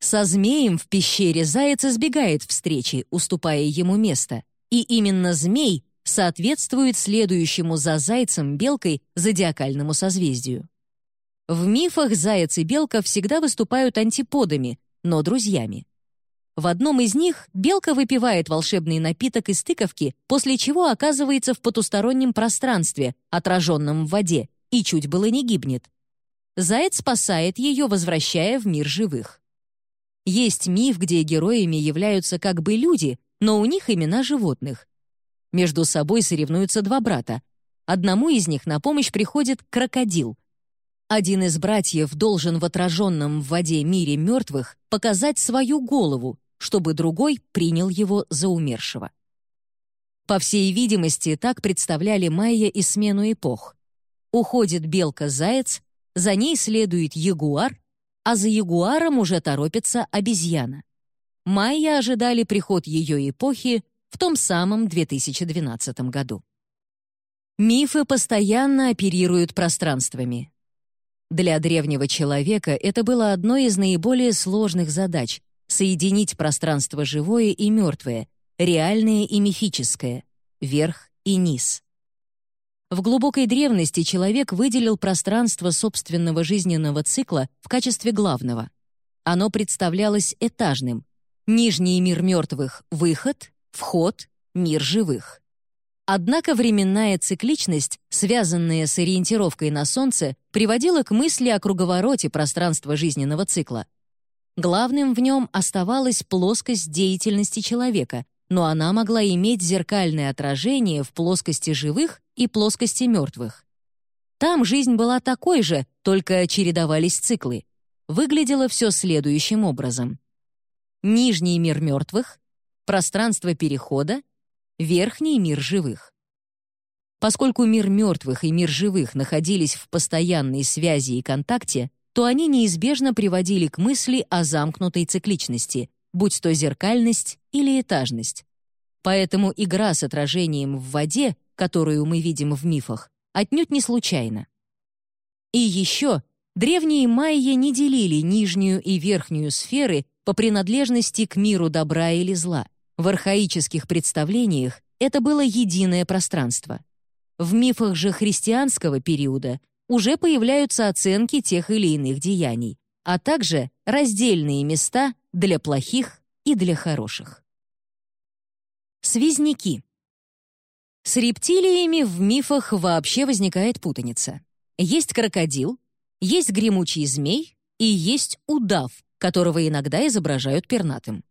Со змеем в пещере заяц избегает встречи, уступая ему место, и именно змей соответствует следующему за зайцем-белкой зодиакальному созвездию. В мифах заяц и белка всегда выступают антиподами, но друзьями. В одном из них белка выпивает волшебный напиток из тыковки, после чего оказывается в потустороннем пространстве, отраженном в воде, и чуть было не гибнет. Заяц спасает ее, возвращая в мир живых. Есть миф, где героями являются как бы люди, но у них имена животных. Между собой соревнуются два брата. Одному из них на помощь приходит крокодил. Один из братьев должен в отраженном в воде мире мертвых показать свою голову, чтобы другой принял его за умершего. По всей видимости, так представляли майя и смену эпох. Уходит белка-заяц, за ней следует ягуар, а за ягуаром уже торопится обезьяна. Майя ожидали приход ее эпохи в том самом 2012 году. Мифы постоянно оперируют пространствами. Для древнего человека это было одной из наиболее сложных задач — соединить пространство живое и мертвое, реальное и мифическое, верх и низ. В глубокой древности человек выделил пространство собственного жизненного цикла в качестве главного. Оно представлялось этажным, Нижний мир мертвых — выход, вход, мир живых. Однако временная цикличность, связанная с ориентировкой на Солнце, приводила к мысли о круговороте пространства жизненного цикла. Главным в нем оставалась плоскость деятельности человека, но она могла иметь зеркальное отражение в плоскости живых и плоскости мертвых. Там жизнь была такой же, только чередовались циклы. Выглядело все следующим образом. Нижний мир мертвых, пространство перехода, верхний мир живых. Поскольку мир мертвых и мир живых находились в постоянной связи и контакте, то они неизбежно приводили к мысли о замкнутой цикличности, будь то зеркальность или этажность. Поэтому игра с отражением в воде, которую мы видим в мифах, отнюдь не случайна. И еще древние майя не делили нижнюю и верхнюю сферы по принадлежности к миру добра или зла. В архаических представлениях это было единое пространство. В мифах же христианского периода уже появляются оценки тех или иных деяний, а также раздельные места для плохих и для хороших. Связники. С рептилиями в мифах вообще возникает путаница. Есть крокодил, есть гремучий змей и есть удав, которого иногда изображают пернатым.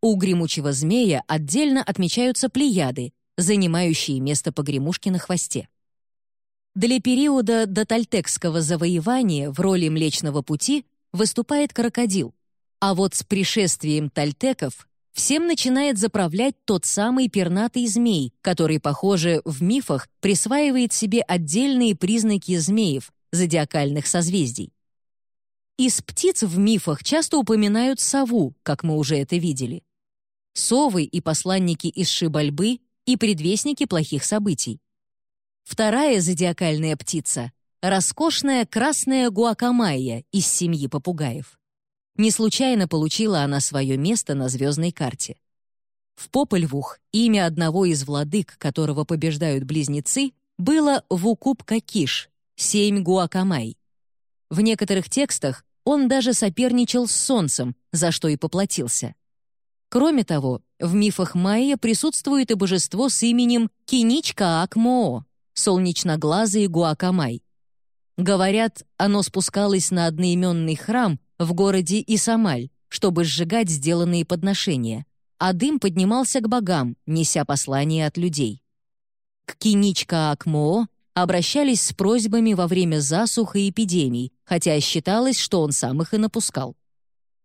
У гремучего змея отдельно отмечаются плеяды, занимающие место погремушки на хвосте. Для периода дотальтекского завоевания в роли Млечного Пути выступает крокодил, а вот с пришествием тальтеков всем начинает заправлять тот самый пернатый змей, который, похоже, в мифах присваивает себе отдельные признаки змеев, зодиакальных созвездий. Из птиц в мифах часто упоминают сову, как мы уже это видели. Совы и посланники из Шибальбы и предвестники плохих событий. Вторая зодиакальная птица — роскошная красная гуакамайя из семьи попугаев. Не случайно получила она свое место на звездной карте. В Попольвух имя одного из владык, которого побеждают близнецы, было Вукуп-Какиш, семь гуакамай. В некоторых текстах он даже соперничал с солнцем, за что и поплатился. Кроме того, в мифах майя присутствует и божество с именем Киничкаак-Моо, солнечноглазый Гуакамай. Говорят, оно спускалось на одноименный храм в городе Исамаль, чтобы сжигать сделанные подношения, а дым поднимался к богам, неся послание от людей. К Киничкаак-Моо обращались с просьбами во время засух и эпидемий, хотя считалось, что он сам их и напускал.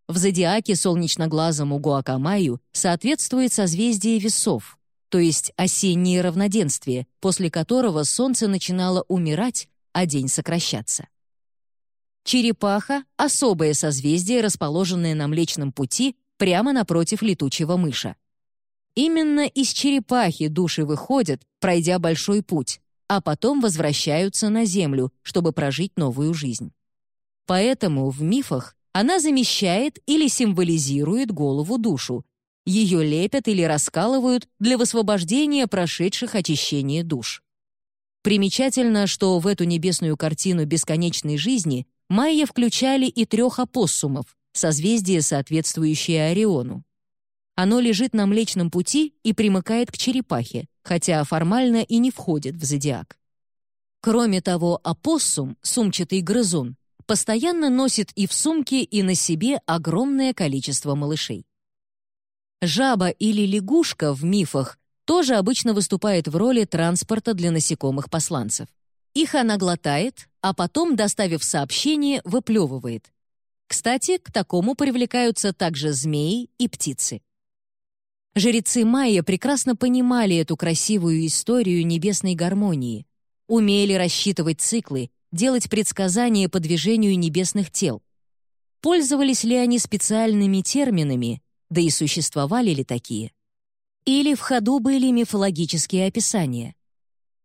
В зодиаке солнечноглазому Гуакамаю соответствует созвездие весов, то есть осеннее равноденствие, после которого солнце начинало умирать, а день сокращаться. Черепаха — особое созвездие, расположенное на Млечном пути прямо напротив летучего мыша. Именно из черепахи души выходят, пройдя большой путь, а потом возвращаются на Землю, чтобы прожить новую жизнь. Поэтому в мифах она замещает или символизирует голову-душу. Ее лепят или раскалывают для высвобождения прошедших очищение душ. Примечательно, что в эту небесную картину бесконечной жизни майя включали и трех опоссумов, созвездие, соответствующее Ориону. Оно лежит на Млечном пути и примыкает к черепахе, хотя формально и не входит в зодиак. Кроме того, опоссум, сумчатый грызун, постоянно носит и в сумке, и на себе огромное количество малышей. Жаба или лягушка в мифах тоже обычно выступает в роли транспорта для насекомых-посланцев. Их она глотает, а потом, доставив сообщение, выплевывает. Кстати, к такому привлекаются также змеи и птицы. Жрецы майя прекрасно понимали эту красивую историю небесной гармонии, умели рассчитывать циклы делать предсказания по движению небесных тел. Пользовались ли они специальными терминами, да и существовали ли такие? Или в ходу были мифологические описания?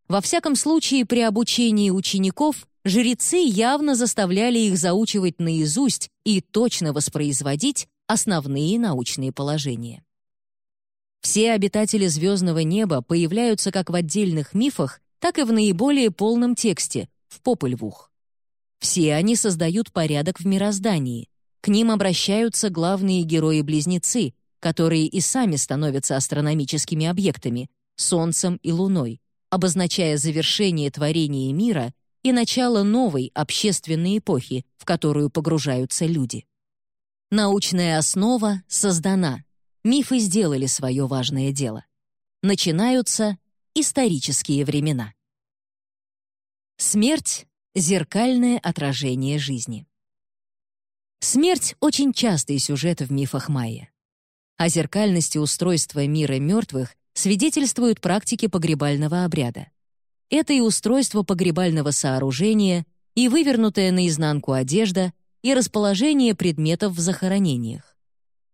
Во всяком случае, при обучении учеников жрецы явно заставляли их заучивать наизусть и точно воспроизводить основные научные положения. Все обитатели звездного неба появляются как в отдельных мифах, так и в наиболее полном тексте, в Попольвух. Все они создают порядок в мироздании. К ним обращаются главные герои-близнецы, которые и сами становятся астрономическими объектами — Солнцем и Луной, обозначая завершение творения мира и начало новой общественной эпохи, в которую погружаются люди. Научная основа создана. Мифы сделали свое важное дело. Начинаются исторические времена. Смерть — зеркальное отражение жизни. Смерть — очень частый сюжет в мифах майя. О зеркальности устройства мира мертвых свидетельствуют практики погребального обряда. Это и устройство погребального сооружения, и вывернутая наизнанку одежда, и расположение предметов в захоронениях.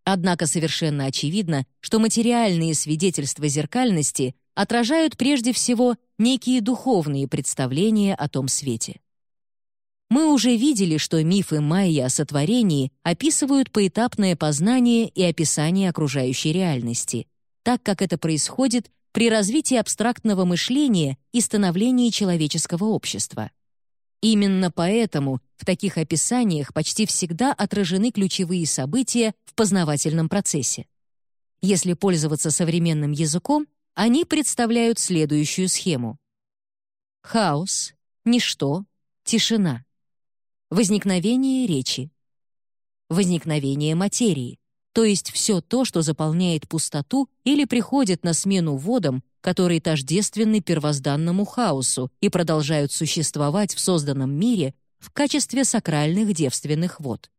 Однако совершенно очевидно, что материальные свидетельства зеркальности отражают прежде всего некие духовные представления о том свете. Мы уже видели, что мифы майя о сотворении описывают поэтапное познание и описание окружающей реальности, так как это происходит при развитии абстрактного мышления и становлении человеческого общества. Именно поэтому в таких описаниях почти всегда отражены ключевые события в познавательном процессе. Если пользоваться современным языком, они представляют следующую схему. Хаос, ничто, тишина. Возникновение речи. Возникновение материи, то есть все то, что заполняет пустоту или приходит на смену водам, которые тождественны первозданному хаосу и продолжают существовать в созданном мире в качестве сакральных девственных вод.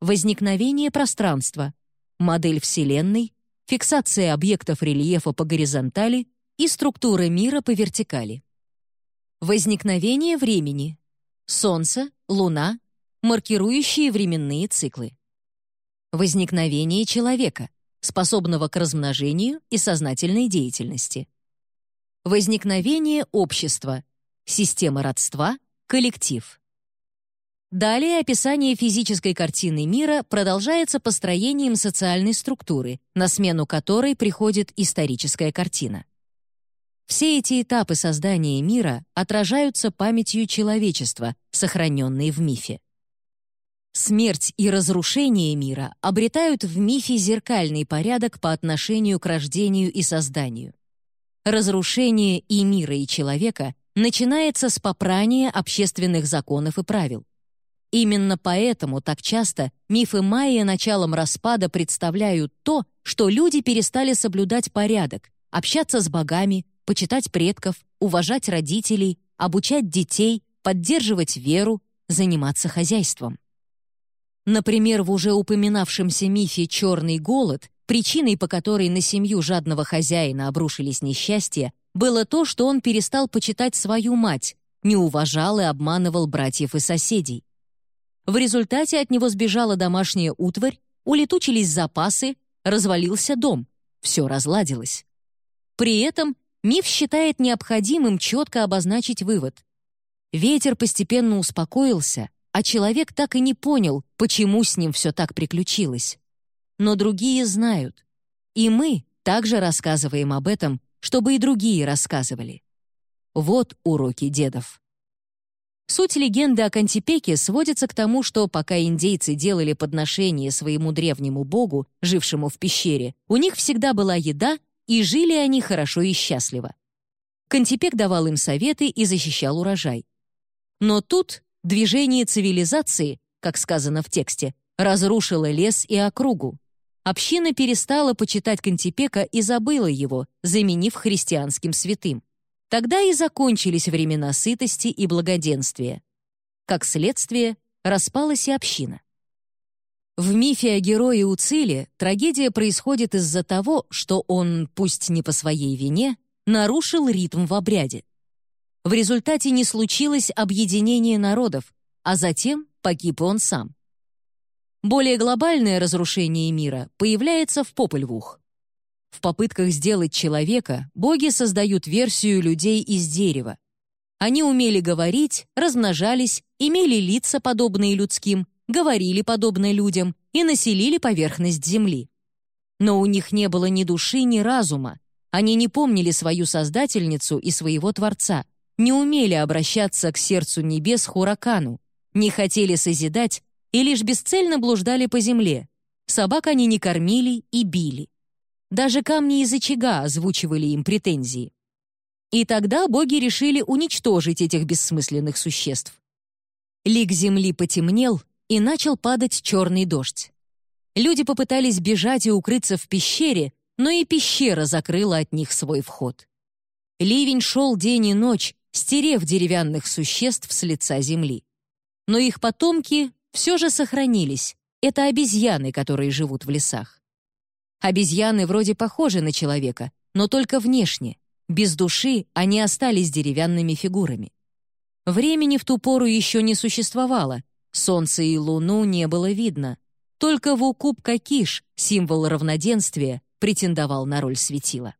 Возникновение пространства, модель Вселенной, фиксация объектов рельефа по горизонтали и структура мира по вертикали. Возникновение времени, Солнце, Луна, маркирующие временные циклы. Возникновение человека, способного к размножению и сознательной деятельности. Возникновение общества, система родства, коллектив. Далее описание физической картины мира продолжается построением социальной структуры, на смену которой приходит историческая картина. Все эти этапы создания мира отражаются памятью человечества, сохраненной в мифе. Смерть и разрушение мира обретают в мифе зеркальный порядок по отношению к рождению и созданию. Разрушение и мира, и человека начинается с попрания общественных законов и правил. Именно поэтому так часто мифы майя началом распада представляют то, что люди перестали соблюдать порядок, общаться с богами, почитать предков, уважать родителей, обучать детей, поддерживать веру, заниматься хозяйством. Например, в уже упоминавшемся мифе «Черный голод», причиной, по которой на семью жадного хозяина обрушились несчастья, было то, что он перестал почитать свою мать, не уважал и обманывал братьев и соседей. В результате от него сбежала домашняя утварь, улетучились запасы, развалился дом, все разладилось. При этом Миф считает необходимым четко обозначить вывод. Ветер постепенно успокоился, а человек так и не понял, почему с ним все так приключилось. Но другие знают. И мы также рассказываем об этом, чтобы и другие рассказывали. Вот уроки дедов. Суть легенды о Кантипеке сводится к тому, что пока индейцы делали подношение своему древнему богу, жившему в пещере, у них всегда была еда и жили они хорошо и счастливо. Кантипек давал им советы и защищал урожай. Но тут движение цивилизации, как сказано в тексте, разрушило лес и округу. Община перестала почитать Кантипека и забыла его, заменив христианским святым. Тогда и закончились времена сытости и благоденствия. Как следствие, распалась и община. В мифе о герое Уциле трагедия происходит из-за того, что он, пусть не по своей вине, нарушил ритм в обряде. В результате не случилось объединение народов, а затем погиб он сам. Более глобальное разрушение мира появляется в Попольвух. В попытках сделать человека боги создают версию людей из дерева. Они умели говорить, размножались, имели лица, подобные людским, говорили подобно людям и населили поверхность Земли. Но у них не было ни души, ни разума. Они не помнили свою Создательницу и своего Творца, не умели обращаться к сердцу небес Хуракану, не хотели созидать и лишь бесцельно блуждали по земле. Собак они не кормили и били. Даже камни из очага озвучивали им претензии. И тогда боги решили уничтожить этих бессмысленных существ. Лик земли потемнел, и начал падать черный дождь. Люди попытались бежать и укрыться в пещере, но и пещера закрыла от них свой вход. Ливень шел день и ночь, стерев деревянных существ с лица земли. Но их потомки все же сохранились. Это обезьяны, которые живут в лесах. Обезьяны вроде похожи на человека, но только внешне. Без души они остались деревянными фигурами. Времени в ту пору еще не существовало, солнце и луну не было видно. Только Вукуб-Какиш, символ равноденствия, претендовал на роль светила.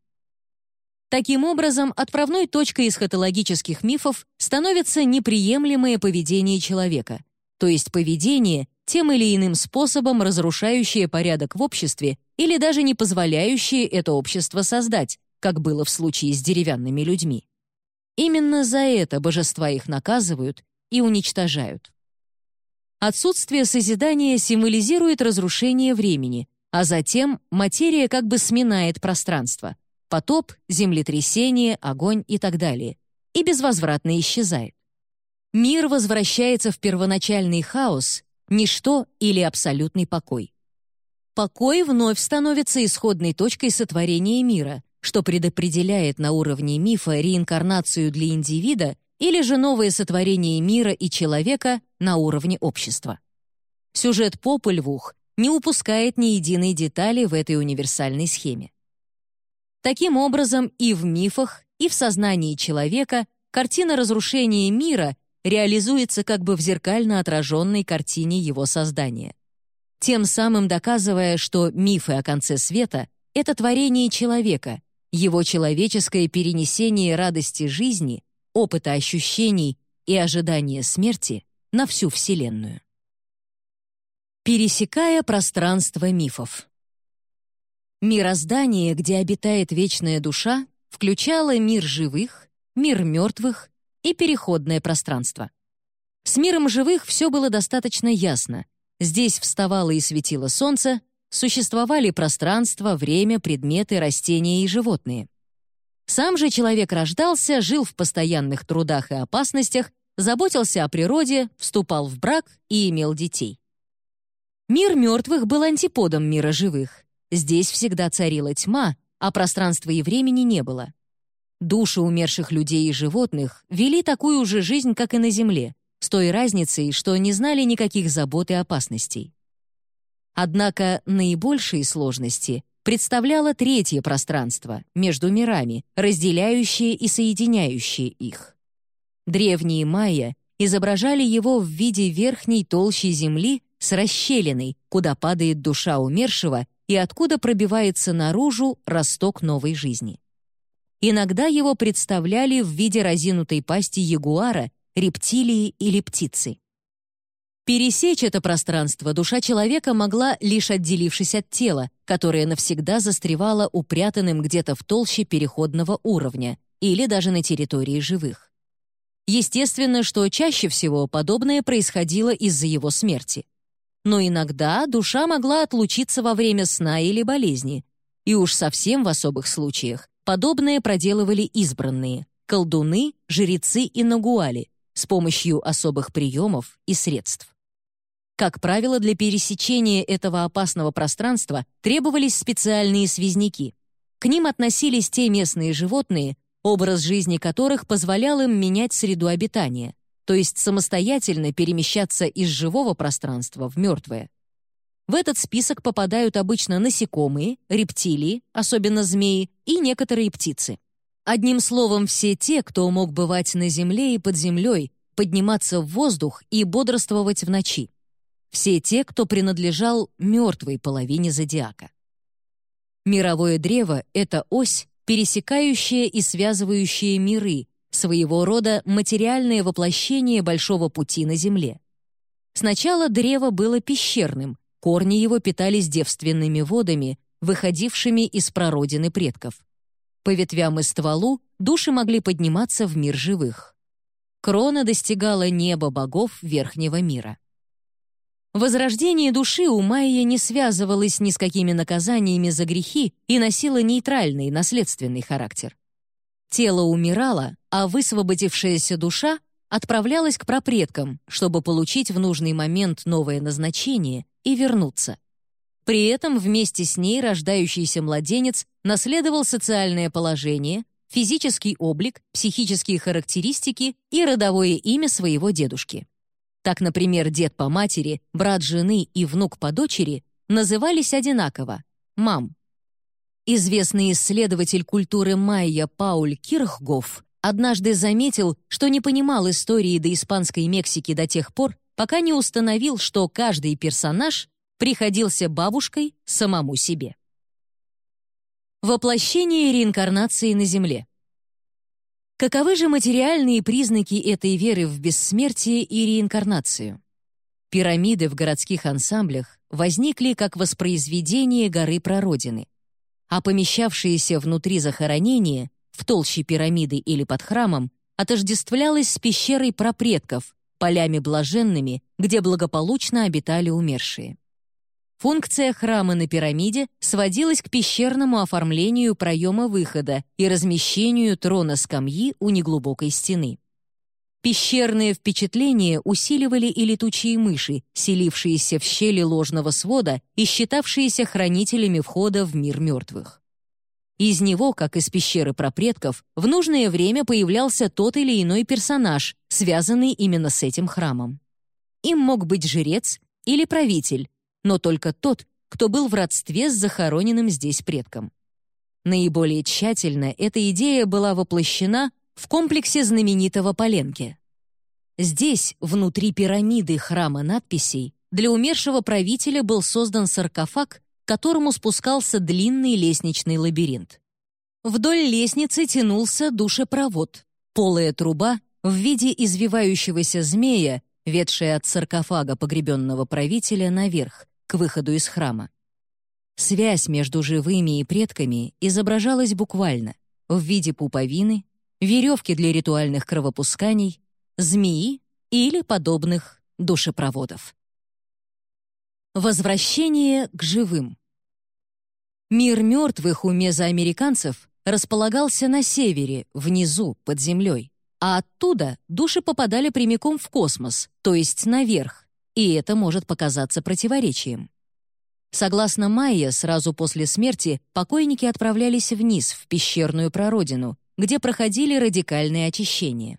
Таким образом, отправной точкой эсхатологических мифов становится неприемлемое поведение человека, то есть поведение, тем или иным способом разрушающее порядок в обществе или даже не позволяющее это общество создать, как было в случае с деревянными людьми. Именно за это божества их наказывают и уничтожают. Отсутствие созидания символизирует разрушение времени, а затем материя как бы сминает пространство — потоп, землетрясение, огонь и так далее, и безвозвратно исчезает. Мир возвращается в первоначальный хаос, ничто или абсолютный покой. Покой вновь становится исходной точкой сотворения мира, что предопределяет на уровне мифа реинкарнацию для индивида или же новое сотворение мира и человека на уровне общества. Сюжет «Попы львух» не упускает ни единой детали в этой универсальной схеме. Таким образом, и в мифах, и в сознании человека картина разрушения мира реализуется как бы в зеркально отраженной картине его создания. Тем самым доказывая, что мифы о конце света — это творение человека, его человеческое перенесение радости жизни, опыта ощущений и ожидания смерти на всю Вселенную. Пересекая пространство мифов. Мироздание, где обитает вечная душа, включало мир живых, мир мертвых и переходное пространство. С миром живых все было достаточно ясно. Здесь вставало и светило солнце, существовали пространство, время, предметы, растения и животные. Сам же человек рождался, жил в постоянных трудах и опасностях, заботился о природе, вступал в брак и имел детей. Мир мертвых был антиподом мира живых. Здесь всегда царила тьма, а пространства и времени не было. Души умерших людей и животных вели такую же жизнь, как и на Земле, с той разницей, что не знали никаких забот и опасностей. Однако наибольшие сложности представляло третье пространство между мирами, разделяющее и соединяющее их. Древние майя изображали его в виде верхней толщи земли с расщелиной, куда падает душа умершего и откуда пробивается наружу росток новой жизни. Иногда его представляли в виде разинутой пасти ягуара, рептилии или птицы. Пересечь это пространство душа человека могла, лишь отделившись от тела, которое навсегда застревало упрятанным где-то в толще переходного уровня или даже на территории живых. Естественно, что чаще всего подобное происходило из-за его смерти. Но иногда душа могла отлучиться во время сна или болезни, и уж совсем в особых случаях подобное проделывали избранные — колдуны, жрецы и нагуали с помощью особых приемов и средств. Как правило, для пересечения этого опасного пространства требовались специальные связняки. К ним относились те местные животные, образ жизни которых позволял им менять среду обитания, то есть самостоятельно перемещаться из живого пространства в мертвое. В этот список попадают обычно насекомые, рептилии, особенно змеи, и некоторые птицы. Одним словом, все те, кто мог бывать на земле и под землей, подниматься в воздух и бодрствовать в ночи все те, кто принадлежал мертвой половине зодиака. Мировое древо — это ось, пересекающая и связывающая миры, своего рода материальное воплощение большого пути на Земле. Сначала древо было пещерным, корни его питались девственными водами, выходившими из прародины предков. По ветвям и стволу души могли подниматься в мир живых. Крона достигала неба богов верхнего мира. Возрождение души у Майя не связывалось ни с какими наказаниями за грехи и носило нейтральный наследственный характер. Тело умирало, а высвободившаяся душа отправлялась к прапредкам, чтобы получить в нужный момент новое назначение и вернуться. При этом вместе с ней рождающийся младенец наследовал социальное положение, физический облик, психические характеристики и родовое имя своего дедушки. Так, например, дед по матери, брат жены и внук по дочери назывались одинаково — мам. Известный исследователь культуры майя Пауль Кирхгоф однажды заметил, что не понимал истории до Испанской Мексики до тех пор, пока не установил, что каждый персонаж приходился бабушкой самому себе. Воплощение реинкарнации на Земле. Каковы же материальные признаки этой веры в бессмертие и реинкарнацию? Пирамиды в городских ансамблях возникли как воспроизведение горы Прародины, а помещавшиеся внутри захоронения, в толще пирамиды или под храмом, отождествлялось с пещерой прапредков, полями блаженными, где благополучно обитали умершие. Функция храма на пирамиде сводилась к пещерному оформлению проема выхода и размещению трона скамьи у неглубокой стены. Пещерные впечатления усиливали и летучие мыши, селившиеся в щели ложного свода и считавшиеся хранителями входа в мир мертвых. Из него, как из пещеры пропредков, в нужное время появлялся тот или иной персонаж, связанный именно с этим храмом. Им мог быть жрец или правитель, но только тот, кто был в родстве с захороненным здесь предком. Наиболее тщательно эта идея была воплощена в комплексе знаменитого Поленки. Здесь, внутри пирамиды храма надписей, для умершего правителя был создан саркофаг, к которому спускался длинный лестничный лабиринт. Вдоль лестницы тянулся душепровод, полая труба в виде извивающегося змея, ведшая от саркофага погребенного правителя наверх, к выходу из храма. Связь между живыми и предками изображалась буквально в виде пуповины, веревки для ритуальных кровопусканий, змеи или подобных душепроводов. Возвращение к живым. Мир мертвых у мезоамериканцев располагался на севере, внизу, под землей, а оттуда души попадали прямиком в космос, то есть наверх, и это может показаться противоречием. Согласно Майя, сразу после смерти покойники отправлялись вниз, в пещерную прародину, где проходили радикальные очищения.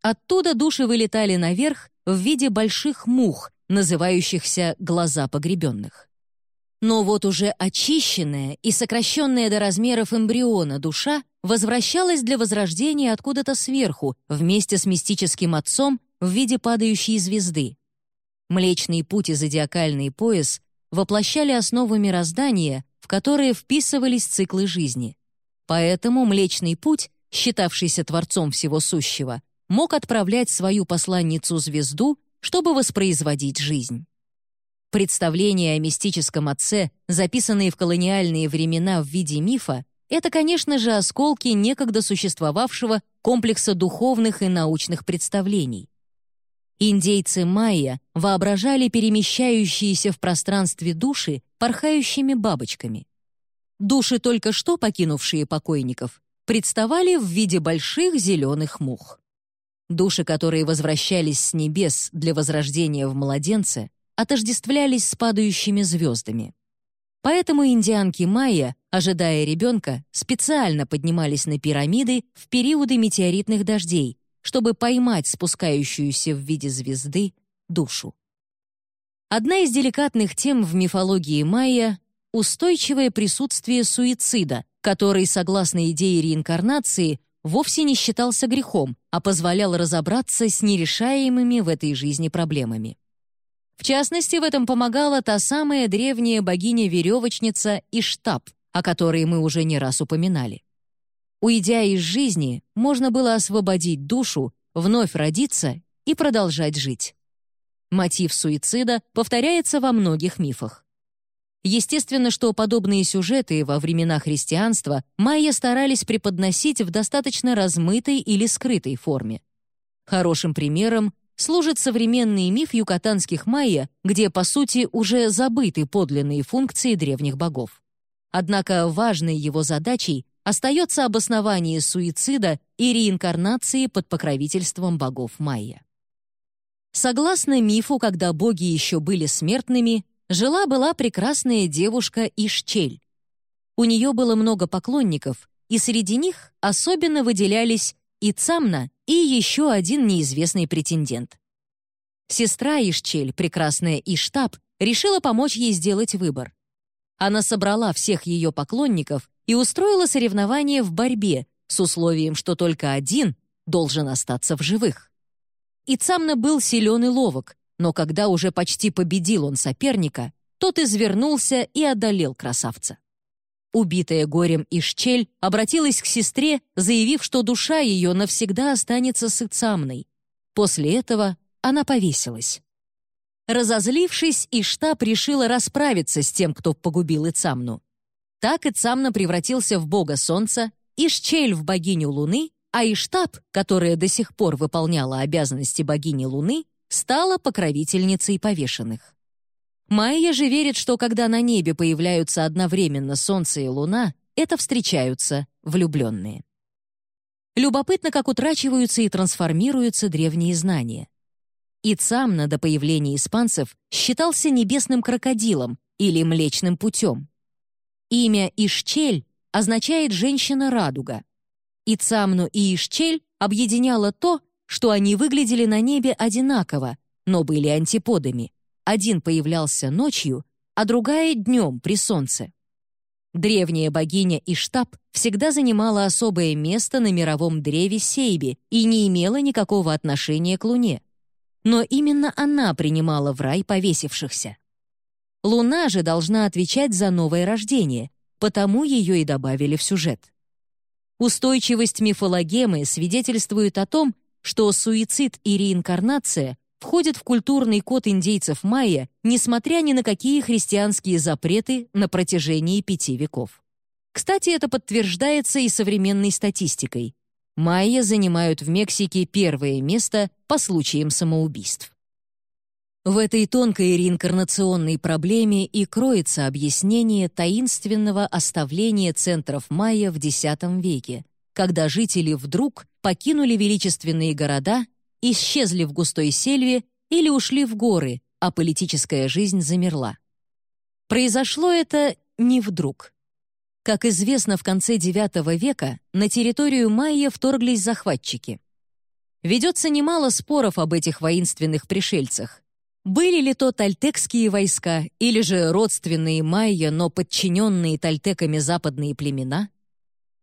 Оттуда души вылетали наверх в виде больших мух, называющихся «глаза погребенных». Но вот уже очищенная и сокращенная до размеров эмбриона душа возвращалась для возрождения откуда-то сверху вместе с мистическим отцом в виде падающей звезды. Млечный путь и зодиакальный пояс воплощали основы мироздания, в которые вписывались циклы жизни. Поэтому Млечный путь, считавшийся творцом всего сущего, мог отправлять свою посланницу-звезду, чтобы воспроизводить жизнь. Представления о мистическом отце, записанные в колониальные времена в виде мифа, это, конечно же, осколки некогда существовавшего комплекса духовных и научных представлений. Индейцы майя воображали перемещающиеся в пространстве души порхающими бабочками. Души, только что покинувшие покойников, представали в виде больших зеленых мух. Души, которые возвращались с небес для возрождения в младенце, отождествлялись с падающими звездами. Поэтому индианки майя, ожидая ребенка, специально поднимались на пирамиды в периоды метеоритных дождей, чтобы поймать спускающуюся в виде звезды душу. Одна из деликатных тем в мифологии майя — устойчивое присутствие суицида, который, согласно идее реинкарнации, вовсе не считался грехом, а позволял разобраться с нерешаемыми в этой жизни проблемами. В частности, в этом помогала та самая древняя богиня-веревочница Иштаб, о которой мы уже не раз упоминали. Уйдя из жизни, можно было освободить душу, вновь родиться и продолжать жить. Мотив суицида повторяется во многих мифах. Естественно, что подобные сюжеты во времена христианства майя старались преподносить в достаточно размытой или скрытой форме. Хорошим примером служит современный миф юкатанских майя, где, по сути, уже забыты подлинные функции древних богов. Однако важной его задачей остается обоснование суицида и реинкарнации под покровительством богов майя. Согласно мифу, когда боги еще были смертными, жила-была прекрасная девушка Ишчель. У нее было много поклонников, и среди них особенно выделялись и Цамна, и еще один неизвестный претендент. Сестра Ишчель, прекрасная Иштаб, решила помочь ей сделать выбор. Она собрала всех ее поклонников и устроила соревнование в борьбе с условием, что только один должен остаться в живых. Ицамна был силен и ловок, но когда уже почти победил он соперника, тот извернулся и одолел красавца. Убитая горем Ишчель обратилась к сестре, заявив, что душа ее навсегда останется с Ицамной. После этого она повесилась. Разозлившись, Иштаб решила расправиться с тем, кто погубил Ицамну. Так Ицамна превратился в бога солнца, Ишчель в богиню луны, а Иштаб, которая до сих пор выполняла обязанности богини луны, стала покровительницей повешенных. Майя же верит, что когда на небе появляются одновременно Солнце и Луна, это встречаются влюбленные. Любопытно, как утрачиваются и трансформируются древние знания. Ицамна до появления испанцев считался небесным крокодилом или млечным путем. Имя Ишчель означает «женщина-радуга». Ицамну и Ишчель объединяло то, что они выглядели на небе одинаково, но были антиподами. Один появлялся ночью, а другая — днем при солнце. Древняя богиня Иштаб всегда занимала особое место на мировом древе Сейби и не имела никакого отношения к Луне. Но именно она принимала в рай повесившихся. Луна же должна отвечать за новое рождение, потому ее и добавили в сюжет. Устойчивость мифологемы свидетельствует о том, что суицид и реинкарнация входят в культурный код индейцев майя, несмотря ни на какие христианские запреты на протяжении пяти веков. Кстати, это подтверждается и современной статистикой. Майя занимают в Мексике первое место по случаям самоубийств. В этой тонкой реинкарнационной проблеме и кроется объяснение таинственного оставления центров майя в X веке, когда жители вдруг покинули величественные города, исчезли в густой сельве или ушли в горы, а политическая жизнь замерла. Произошло это не вдруг. Как известно, в конце IX века на территорию майя вторглись захватчики. Ведется немало споров об этих воинственных пришельцах. Были ли то тальтекские войска или же родственные майя, но подчиненные тальтеками западные племена?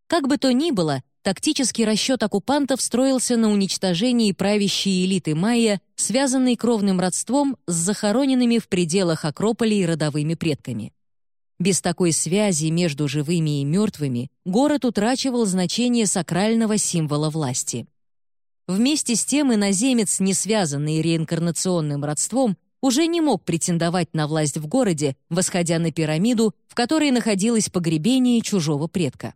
Как бы то ни было, тактический расчет оккупантов строился на уничтожении правящей элиты майя, связанной кровным родством с захороненными в пределах Акрополей родовыми предками. Без такой связи между живыми и мертвыми город утрачивал значение сакрального символа власти. Вместе с тем иноземец, не связанный реинкарнационным родством, уже не мог претендовать на власть в городе, восходя на пирамиду, в которой находилось погребение чужого предка.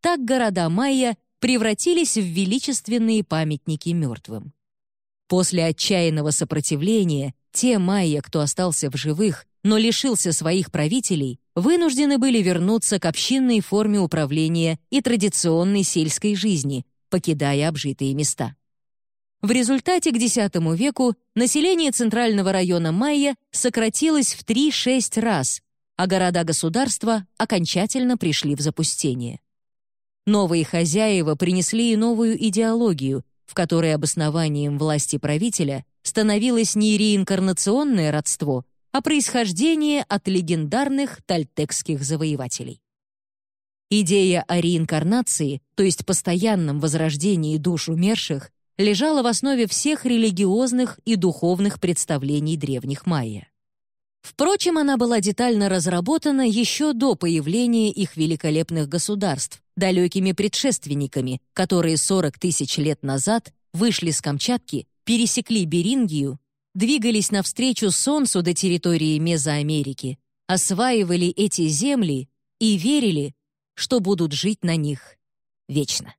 Так города майя превратились в величественные памятники мертвым. После отчаянного сопротивления те майя, кто остался в живых, но лишился своих правителей, вынуждены были вернуться к общинной форме управления и традиционной сельской жизни, покидая обжитые места. В результате к X веку население центрального района Майя сократилось в 3-6 раз, а города-государства окончательно пришли в запустение. Новые хозяева принесли и новую идеологию, в которой обоснованием власти правителя становилось не реинкарнационное родство, а происхождение от легендарных тальтекских завоевателей. Идея о реинкарнации, то есть постоянном возрождении душ умерших, лежала в основе всех религиозных и духовных представлений древних майя. Впрочем, она была детально разработана еще до появления их великолепных государств, далекими предшественниками, которые 40 тысяч лет назад вышли с Камчатки, пересекли Берингию двигались навстречу Солнцу до территории Мезоамерики, осваивали эти земли и верили, что будут жить на них вечно.